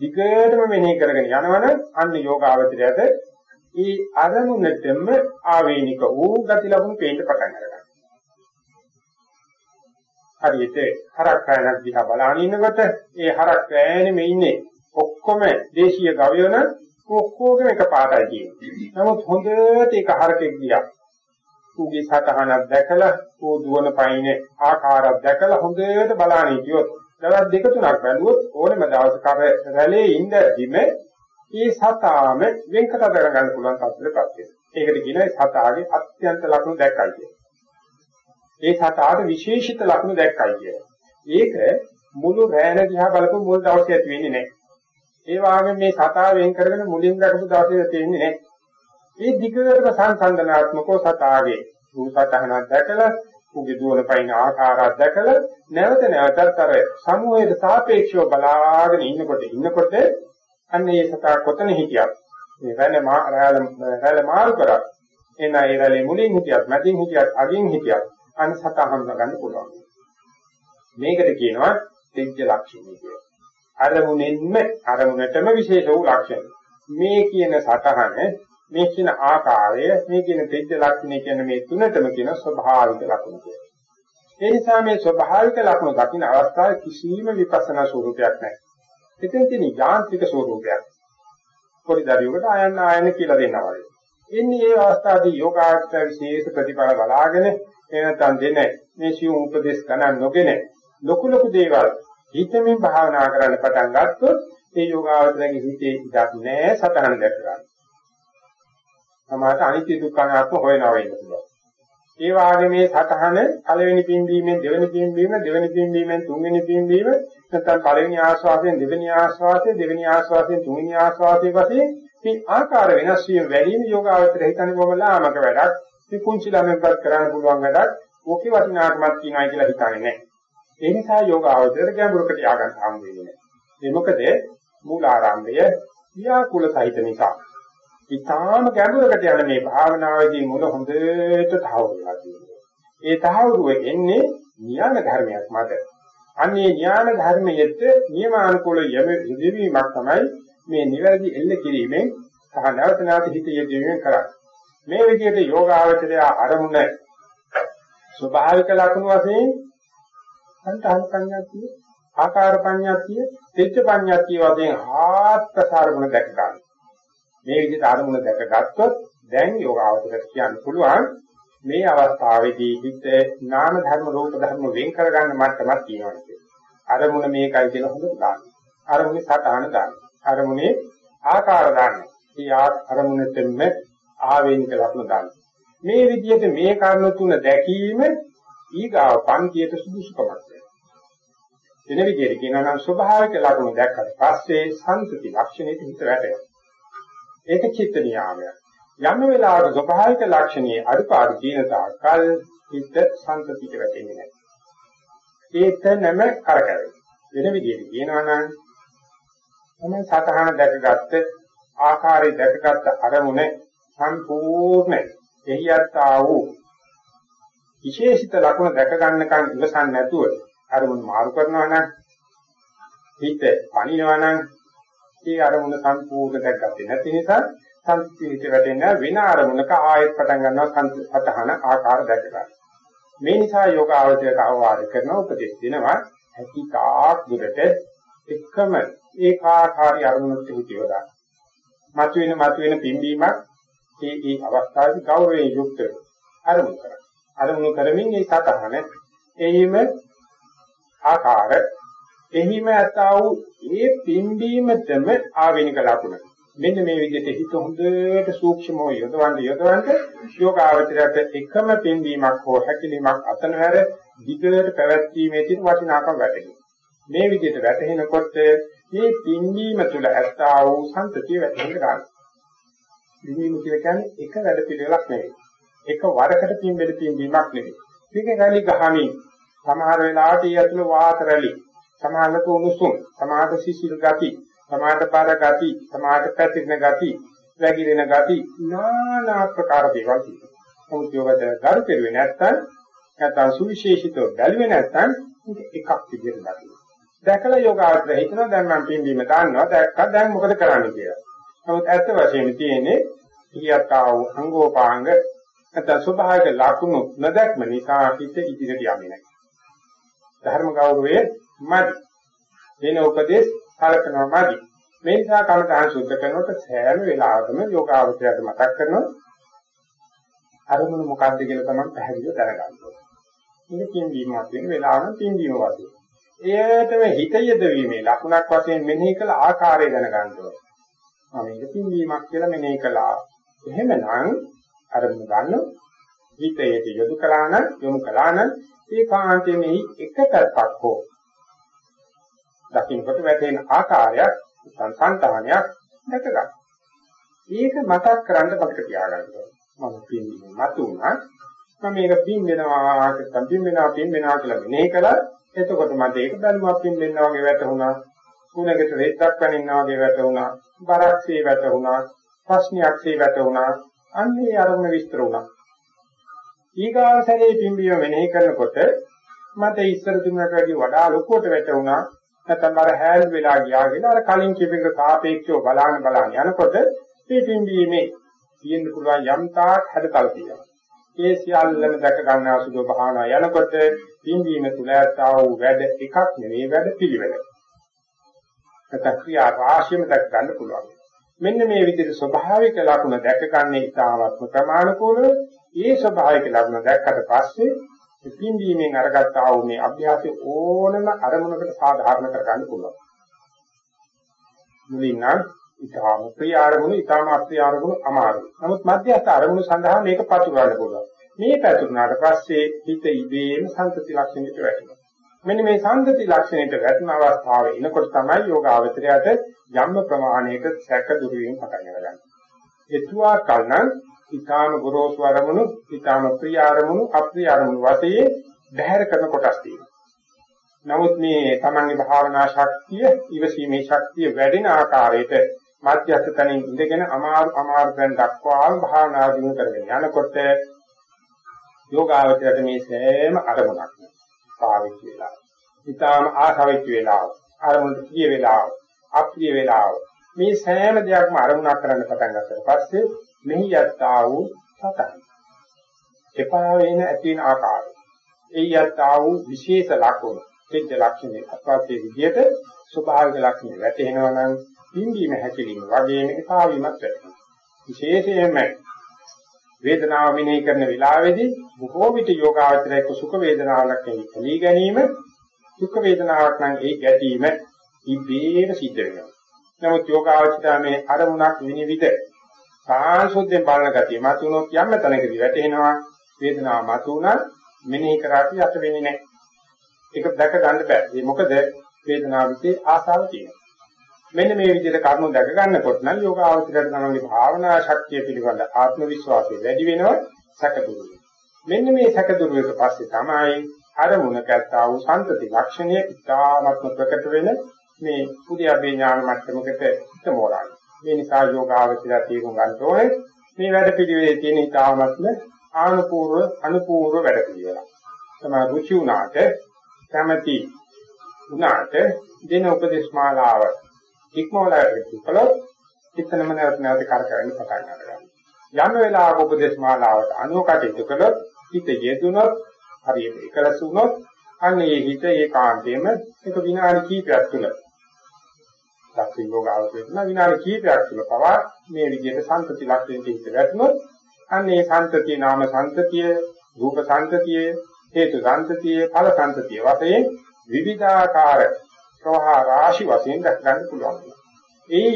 විකේතම මෙනෙහි කරගෙන යනවනම් අන්න යෝගාවචරයට ඒ අරමුණටම ආවේනික වූ ගති ලබුණු පේන්න පටන් ගන්නවා. හරියට හරක් කෑනක් දිහා බලාගෙන ඉන්නකොට ඒ හරක් කෑනේ මේ ඉන්නේ ඔක්කොම දේශීය ගවයන ඔක්කොගම එක පාටයි තියෙන්නේ. නමුත් හොඳට ඒක හරකෙක් ගියා. ඌගේ සතහනක් දැකලා ඌ දුවන පයින්නේ ආකාරයක් දැකලා හොඳට බලාගෙන හිටියොත් දවස් දෙක තුනක් බැලුවොත් ඕනෙම දවසක අර රැළේ ඉඳීම මේ සතාම වෙන්කට කරගන්න පුළුවන් තත්ත්වයකටපත් වෙනවා. ඒකට කියනවා සතාගේ අත්‍යන්ත ලක්ෂණ දැක්කයි කියන්නේ. ඒ සතාට විශේෂිත ලක්ෂණ දැක්කයි කියන්නේ. ඒක මුළු රැළ දිහා බලපු මුල් දවසේ ඇති වෙන්නේ නැහැ. ඒ වගේම මේ සතා වෙන් කරගෙන මුලින් දැකපු දවසේ තියෙන්නේ නැහැ. මේ දිගටම සංසන්දනාත්මකව සතාගේ රූප සතහනක් දැකලා උගේ දුවන පයින් ආකාරයක් දැකලා නැවත නැවතත් අර සමූහයට සාපේක්ෂව බලාගෙන ඉන්නකොට ඉන්නකොට අන්න ඒ සතා කොතන හිටියත් මේ රැළ රැළ මාරු කරා එන ඒ රැළේ මුලින් හිටියත් මැදින් හිටියත් අගින් හිටියත් අන්න සතා හඳුනා ගන්න පුළුවන් මේකට කියනවා තෙජ්ජ ලක්ෂණය කියලා අරමුණෙන්ම අරමුණටම විශේෂ වූ ලක්ෂණ මේ කියන සතහන මේ කියන ආකාරය මේ කියන තෙජ්ජ ලක්ෂණය කියන මේ තුනටම කියන ස්වභාවික ලක්ෂණ කියලා. ඒ නිසා මේ ස්වභාවික ලක්ෂණ දකින්න අවස්ථාවේ කිසිම විපස්සනා ස්වරූපයක් නැහැ. එතෙන් තියෙන යාන්ත්‍රික ස්වරූපයක්. පොඩි දරුවෙකුට ආයන්න ආයන කියලා දෙනවා වගේ. එන්නේ මේ අවස්ථාවේදී යෝගාර්ථ විශේෂ ප්‍රතිඵල බලාගෙන එනතන් දෙන මේ සියුම් උපදේශ ගණන් නොගෙන ලොකු ලොකු දේවල් හිතමින් භාවනා කරන්න පටන් ගත්තොත් ඒ යෝගාවචරයේ හිතේ ඉඩක් නැහැ සතහන දැක ගන්න. සමාත අනිත්‍ය දුක්ඛ අනාත්ම හොයනවා වෙන්න පුළුවන්. ඒ වාගේ මේ සතහන පළවෙනි පින්බීමෙන් දෙවෙනි පින්බීම දෙවෙනි පින්බීමෙන් තුන්වෙනි පින්බීම නැත්නම් පළවෙනි ආස්වාදයෙන් දෙවෙනි ආස්වාදයෙන් දෙවෙනි ආස්වාදයෙන් තුන්වෙනි ආස්වාදයෙන් වශයෙන් මේ ආකාර වෙනස් වීම වැඩිම යෝගාවචර හිතන්නේ බොමලාමක වැඩක්. මේ කුංචි ළමෙක්වත් කරන්න පුළුවන් වැඩක්. ඕකේ වටිනාකමක් තියනයි කියලා හිතන්නේ නැහැ. ඒ නිසා යෝගාවචර ගැඹුරකට ය아가න්න හම් වෙන්නේ නැහැ. ඒ මොකද මූලාරම්භය ව්‍යාකූල සහිත නිසා. ඊටාම ගැඹුරකට යන මේ භාවනාවේදී මුල හොඳට තහවුරුලා තියෙනවා. ඒ තහවුරුව එන්නේ ඥාන ධර්මයක් මත. අන්නේ ඥාන ධර්මයේත් නියමානුකූල යෙදවීමක් තමයි මේ නිවැරදි එල්ල කිරීමෙන් සහ නැවත නැවත හිත යෙදවීමෙන් කරන්නේ. මේ විදිහට යෝගාවචරය අරමුණ ස්වභාවික ලක්ෂණ වශයෙන් සංතාන පඤ්ඤාතිය, ආකාර පඤ්ඤාතිය, තෙච්ච පඤ්ඤාතිය වශයෙන් ආත්පසාරමුණ දැක ගන්න. මේ විදිහට අරමුණ දැකගත්තොත් දැන් යෝගාවචරයට කියන්න පුළුවන් මේ අවස්ථාවේදී හිත නාම ධර්ම රූප ධර්ම වෙන් කරගන්න මට්ටමක් තියෙනවා කියන්නේ. අරමුණ මේකයි කියලා හොඳට දාන්න. අරමුණේ සටහන දාන්න. අරමුණේ ආකාර දාන්න. ඒ අරමුණෙතෙම ආවේනික ලක්ෂණ දාන්න. මේ විදිහට මේ කර්ණ තුන දැකීම ඊගාව පන්තියට සුදුසුකමක් වෙනවා. වෙන විදිහට කියනවා නම් ස්වභාවික ලක්ෂණ දැක්කට පස්සේ සංතති ලක්ෂණයට හිත වැටෙනවා. ඒක චිත්ත නියාමයක්. යම් වෙලාවක ස්වභාවික ලක්ෂණයේ අඩුපාඩු තියෙන තාක්කල් හිත සංතතියට වැටෙන්නේ නැහැ. ඒක නැම කරකැවෙන. වෙන විදිහට කියනවා නම් තමයි සතහන දැකගත්ත ආකාරය දැකගත්ත අරමුණ සම්පූර්ණ එහියත් ආ වූ විශේෂිත ලක්ෂණ දැක ගන්නකන් ඉවසන්නේ නැතුව අරමුණ මාරු කරනවා නම් හිත පණිනවා නම් ඒ අරමුණ සම්පූර්ණ දැක්ගත්තේ නැති නිසා සංස්කෘතියට වැටෙන වෙන අරමුණක ආයෙත් පටන් ගන්නවා සතහන ආකාර දැක ගන්න. මේ නිසා යෝග ආවචරයට අවවාද කරන උපදෙස් දෙනවා හැකිතාක් දුරට එකම ඒකාකාරී අරමුණක් හිතියවදා. මතුවෙන මතුවෙන පිම්බීමක් ඒ ඒ අවස්ථාවේ ගෞරවයෙන් යුක්ත අරමුණු කරා. අරමුණු කරමින් ඒ සතහන එහිම ආකාර එහිම ඇතා වූ ඒ පිම්බීමතම ආවෙනික ලකුණ. මෙන්න මේ විදිහට හිත හොඳට සූක්ෂමව යොදවන්න යොදවන්න යෝගාවචරයට එකම පිම්බීමක් හෝ හැකිලීමක් අතනහැර දිගට පැවැත්ීමේ තියෙන වටිනාකම වැටහෙනවා. මේ විදිහට වැටහෙනකොට මේ පිම්බීම තුළ ඇත්තා වූ සම්පතිය වැටහෙන්න ගන්නවා. පිම්බීම කියලා කියන්නේ එක වැඩ පිළිවෙලක් නෙවෙයි. එක වරකට පිම්බෙල පිම්බීමක් නෙවෙයි. මේක රැලි ගහමින් සමහර වෙලාවට ඒ ඇතුළ වාත රැලි, සමහරට උණුසුම්, සමහරට සිසිල් ගති, සමහරට බර ගති, සමහරට පැතිරෙන ගති, වැగిරෙන ගති নানা ආකාර දේවල් තියෙනවා. නමුත් යෝගදර කරු කෙරුවේ නැත්නම් නැත්නම් සුවිශේෂිතව බැලුවේ නැත්නම් එකක් විදිහට ගන්නවා. දැකලා යෝගාවචරය හිතනවා දැන් මම පින්බීම දාන්නවා දැක්කා දැන් මොකද කරන්නේ කියලා. නමුත් ඇත්ත වශයෙන්ම තියෙන්නේ ඉරියත්තාව අංගෝපාංග නැත්නම් ස්වභාවික ලක්ෂණ නොදැක්ම නිසා හිත ඉදිරියට යන්නේ නැහැ. ධර්ම ගෞරවයේ මදි. වෙන උපදේශ කල්පනා මදි. මේ නිසා කමඨහන් සුද්ධ කරනකොට සෑම වෙලාවකම යෝගාවචරයට මතක් කරනවා අරමුණ මොකක්ද කියලා තමයි පැහැදිලිව දැනගන්න ඕනේ. මේක පින්වීමක් වෙන වෙලාවන පින්වීම වගේ. එයටම හිත යදවීමේ ලකුණක් වශයෙන් මෙනෙහි කළ ආකාරය දැනගන්න ඕනේ. මම මේක පින්වීමක් කියලා මෙනෙහි කළා. එහෙමනම් අරමුණ ගන්න හිතයට යොමු කළා නම් යොමු කළා නම් ඒකාන්තයේ මේ එක පැත්තක් හෝ දකින්නකොට වැටෙන ආකාරයක් සංසංතානයක් දැක ගන්න. ඒක මතක් කරන්න මතක තියාගන්න. මම පින්නේ මතුණා මම මේක පින් වෙනවා නැත්නම් පින් වෙනවා පින් වෙනවා කියලා මෙනේ කළා. එතකොට මට ඒක බැලුමක් පින් වෙනවා වගේ වැටුණා. කුණකට රෙද්දක් වැනින්නා වගේ වැටුණා. බරක්සේ වැටුණා. ප්‍රශ්නයක්සේ වැටුණා. අන්නේ අරමුණ විස්තර වුණා. ඊගාසරේ පින්බිය මෙනෙහි කරනකොට මට ඉස්සර තුනකට වැඩිය වඩා ලොකුවට වැටුණා නැත්නම් අර හැල් වෙලා ගියා කියලා අර කලින් කියපේක සාපේක්ෂව බලාන බලාන යනකොට මේ පින්බීමේ තියෙන්න පුළුවන් යම් තාක් හැදකල තියෙනවා. ඒ සියල්ලම දැක ගන්න අසුභ භාවනා යනකොට පින්බීම තුල ඇත්තා වූ වැඩ එකක් නෙවෙයි වැඩ පිළිවෙල. නැත්නම් ක්‍රියා රාශියම දැක ගන්න පුළුවන්. මෙන්න මේ විදිහට ස්වභාවික ලක්ෂණ දැකගන්නේ ඉතාමත්ම ප්‍රමාණිකෝල. ඒ ස්වභාවික ලක්ෂණ දැක්කට පස්සේ පින්දීමෙන් අරගත්ත ආ වූ මේ අභ්‍යාසයේ ඕනම අරමුණකට සාධාරණ කරගන්න පුළුවන්. මුලින්ම ඊටාම ප්‍රිය අරමුණු ඊටාම අප්‍රිය අරමුණු අමාරුයි. නමුත් මධ්‍යස්ථ අරමුණු සඳහා මේක පතුරවන්න පුළුවන්. මේ පැතුරුනාට පස්සේ හිත ඉබේම සංතති ලක්ෂණයට වැටෙනවා. මෙන්න මේ සංතති ලක්ෂණයට වැටෙන අවස්ථාව එනකොට තමයි යෝගාවචරයට යම් ප්‍රමාණයක සැක දුරු වීම පටන් ගන්න. එතුවා කලනම් ඊටාම ගොරෝසු අරමුණු, ඊටාම ප්‍රිය අරමුණු, අප්‍රිය අරමුණු වශයෙන් බැහැර කරන කොටස් තියෙනවා. නමුත් මේ තමන්ගේ භාවනා ශක්තිය, ඊවසීමේ ශක්තිය වැඩෙන ආකාරයට මධ්‍යස්ථ තනින් ඉඳගෙන අමාරු අමාරු දැන් දක්වාම භාවනා දිනු කරගෙන යනකොට යෝගාවචරයට මේ සෑම අරමුණක් පාවිච්චි වෙලා. ඊටාම ආසාවෙච්ච වෙලාව, අරමුණට ප්‍රිය වෙලාව, අප්‍රිය වෙලාව මේ සෑම දෙයක්ම අරමුණක් කරන්න පටන් ගන්නට පස්සේ මෙහි යත්තා වූ සතයි. එපා වෙන ඇති වෙන ආකාරය. ඒ යත්තා වූ විශේෂ ලක්ෂණ, සිද්ධ ලක්ෂණ අත්වාසේ විදියට ස්වභාවික ලක්ෂණ වැටෙනවා නම් පින්දීම හැකලීම වගේ මේක සාවිමත් වෙනවා. විශේෂයෙන්ම වේදනාව මෙනෙහි කරන වෙලාවේදී බොහෝ විට යෝගාවචරයක සුඛ වේදනාවක් එළි ගැනීම සුඛ වේදනාවක් නම් ඒ ගැටීම ඉබේම සිද්ධ වෙනවා. නමුත් යෝගාවචරය මේ අරමුණක් විනිවිද සාංශුද්ධයෙන් බලන ගතිය මතුනොත් යම් තැනකදී වැටෙනවා වේදනාව මතුණා මෙනෙහි කරාට යට වෙන්නේ නැහැ. ඒක දැක ගන්න බෑ. ඒ මොකද වේදනාවේ ආසාව තියෙනවා. මෙන්න මේ විදිහට කර්ම දැක ගන්නකොට නම් යෝග අවශ්‍යකට තමන්ගේ භාවනා ශක්තිය පිළිබඳ ආත්ම විශ්වාසය වැඩි වෙනවා සැකදුරු මෙන්න මේ සැකදුරු එක පස්සේ තමයි අරමුණක ඇත්තා වූ සම්පති ලක්ෂණය ඉතාමත්ම ප්‍රකට වෙන මේ පුදියබ්බේ ඥාන මට්ටමකට හිත මෝරන්නේ. මේ නිසා යෝගාවචරය තේරුම් ගන්න ඕනේ මේ වැඩ පිළිවෙලේ තියෙන ඉතාමත්ම ආනුපූර්ව අනුපූර්ව වැඩ පිළිවෙල. තමයි රුචි උනාට කැමැති උනාට දෙන උපදේශ මාලාව ඉක්මවලට කළොත් එතනම නැවත නැවත කරකැවෙන්න පටන් ගන්නවා. යම් වෙලාවක උපදේශ මාලාවට අනුව කටයුතු කළොත් හිත යෙදුනොත් හරියට එකලස් වුණොත් අන්න ඒ හිත ඒකාන්තයෙන්ම එක විනාඩි කිහිපයක් තුළ දක්ෂින් යෝගාවචර වෙන විනාඩි කිහිපයක් තුළ පවා මේ විදිහට සංතති ලක්ෂණයට හිත වැටුනොත් අන්න ඒ සංතතිය නාම සංතතිය රූප සංතතිය හේතු සංතතිය ඵල සංතතිය වශයෙන් විවිධාකාර ප්‍රවාහ රාශි වශයෙන් දක් ගන්න පුළුවන්. ඒ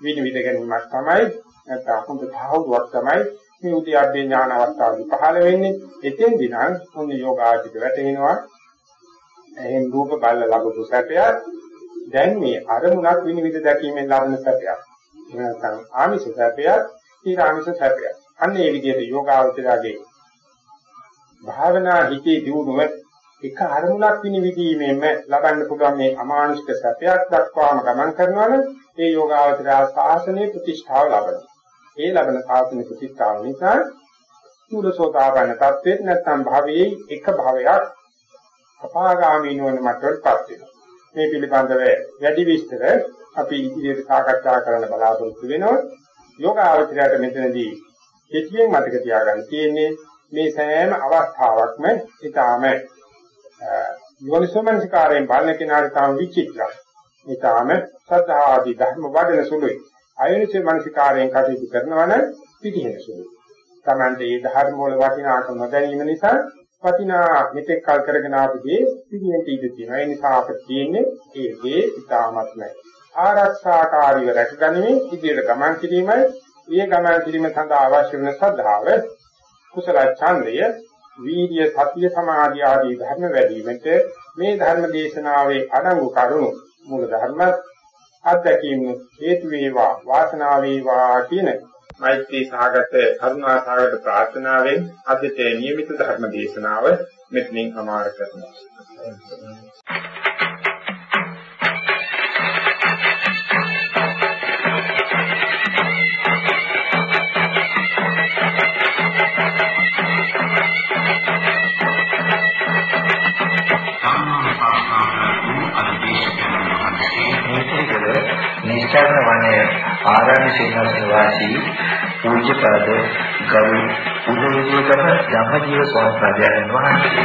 විනිවිද ගැනීමක් තමයි නැත්නම් හොඳ තහවුරුවක් තමයි මේ උද්‍යාප්පේ ඥාන අවස්ථාවේදී පහළ වෙන්නේ. එතෙන්දී නම් හොඳ යෝගාචිත වැටෙනවා. එහෙන් රූප බල ලැබපු සැපයක් දැන් මේ අරමුණක් විනිවිද දැකීමෙන් ලබන සැපයක්. නැත්නම් ආමිෂ සැපයක්, ඊරාමිෂ සැපයක්. අන්න ඒ විදිහට යෝගාචරයේ භාවනා හිතේ දියුණුව එක අරමුණක් විනිවිදීමෙන්ම ලබන්න පුළුවන් මේ අමානුෂික සැපයක් දක්වාම ගමන් කරනවනේ ඒ යෝගාවචරය සාසනයේ ප්‍රතිෂ්ඨාව ලබනවා. ඒ ලබන සාසන ප්‍රතිස්ථාන නිසා සූරසෝතාපන්න තත්ත්වෙත් නැත්නම් භවයේ එක භවයක් අපාගාමී නොවන මට්ටමටපත් වෙනවා. මේ පිළිබඳව වැඩි විස්තර අපි ඉදිරියට සාකච්ඡා කරන්න බලාපොරොත්තු වෙනවා. යෝගාවචරයට මෙතනදී කෙටියෙන් මතක තියාගන්න තියෙන්නේ මේ සෑම අවස්ථාවක්ම ඊටාම යෝනිසෝමනසිකාරයෙන් බලන කෙනාට තාම විචිත්‍රයි. ඊටාම සද්ධා ආදී ධර්ම වඩන සුළුයි. අයනිසේ මානසිකාරයෙන් කටයුතු කරනවන පිටිහෙන සුළු. Tamante මේ ධර්ම වල වටිනාකම නොදැනීම නිසා වටිනා මෙතෙක් කල් කරගෙන ආපුදී පිටිහෙන් ඉඳී තියෙනවා. ඒ නිසා අපිට තියෙන්නේ ඒකේ ඉතාමත් නැහැ. ආරක්ෂාකාරීව රැකගැනීමේ ඉදිරියට ගමන් කිරීමයි මේ ගමන් කිරීම සඳහා අවශ්‍ය වෙන ශ්‍රද්ධාව කුසල ඡන්දය වීර්ය සතිය සමාධි ආදී ධර්ම වැඩිවීමට මේ ධර්ම දේශනාවේ අඩංගු කරුණු මූල ධර්මත් අත්දැකීම හේතු වේවා වාසනාව වේවා කියන මෛත්‍රී සාගත කරුණා සාගත ප්‍රාර්ථනාවෙන් අදට නියමිත ධර්ම දේශනාව මෙතනින් අමාර කරනවා. සේනාසන වනය ආරණ්‍ය සේනාසන වාසී පූජ්‍යපද ගරු උදවිදේකම ධම්මජීව ස්වාමීන් වහන්සේ.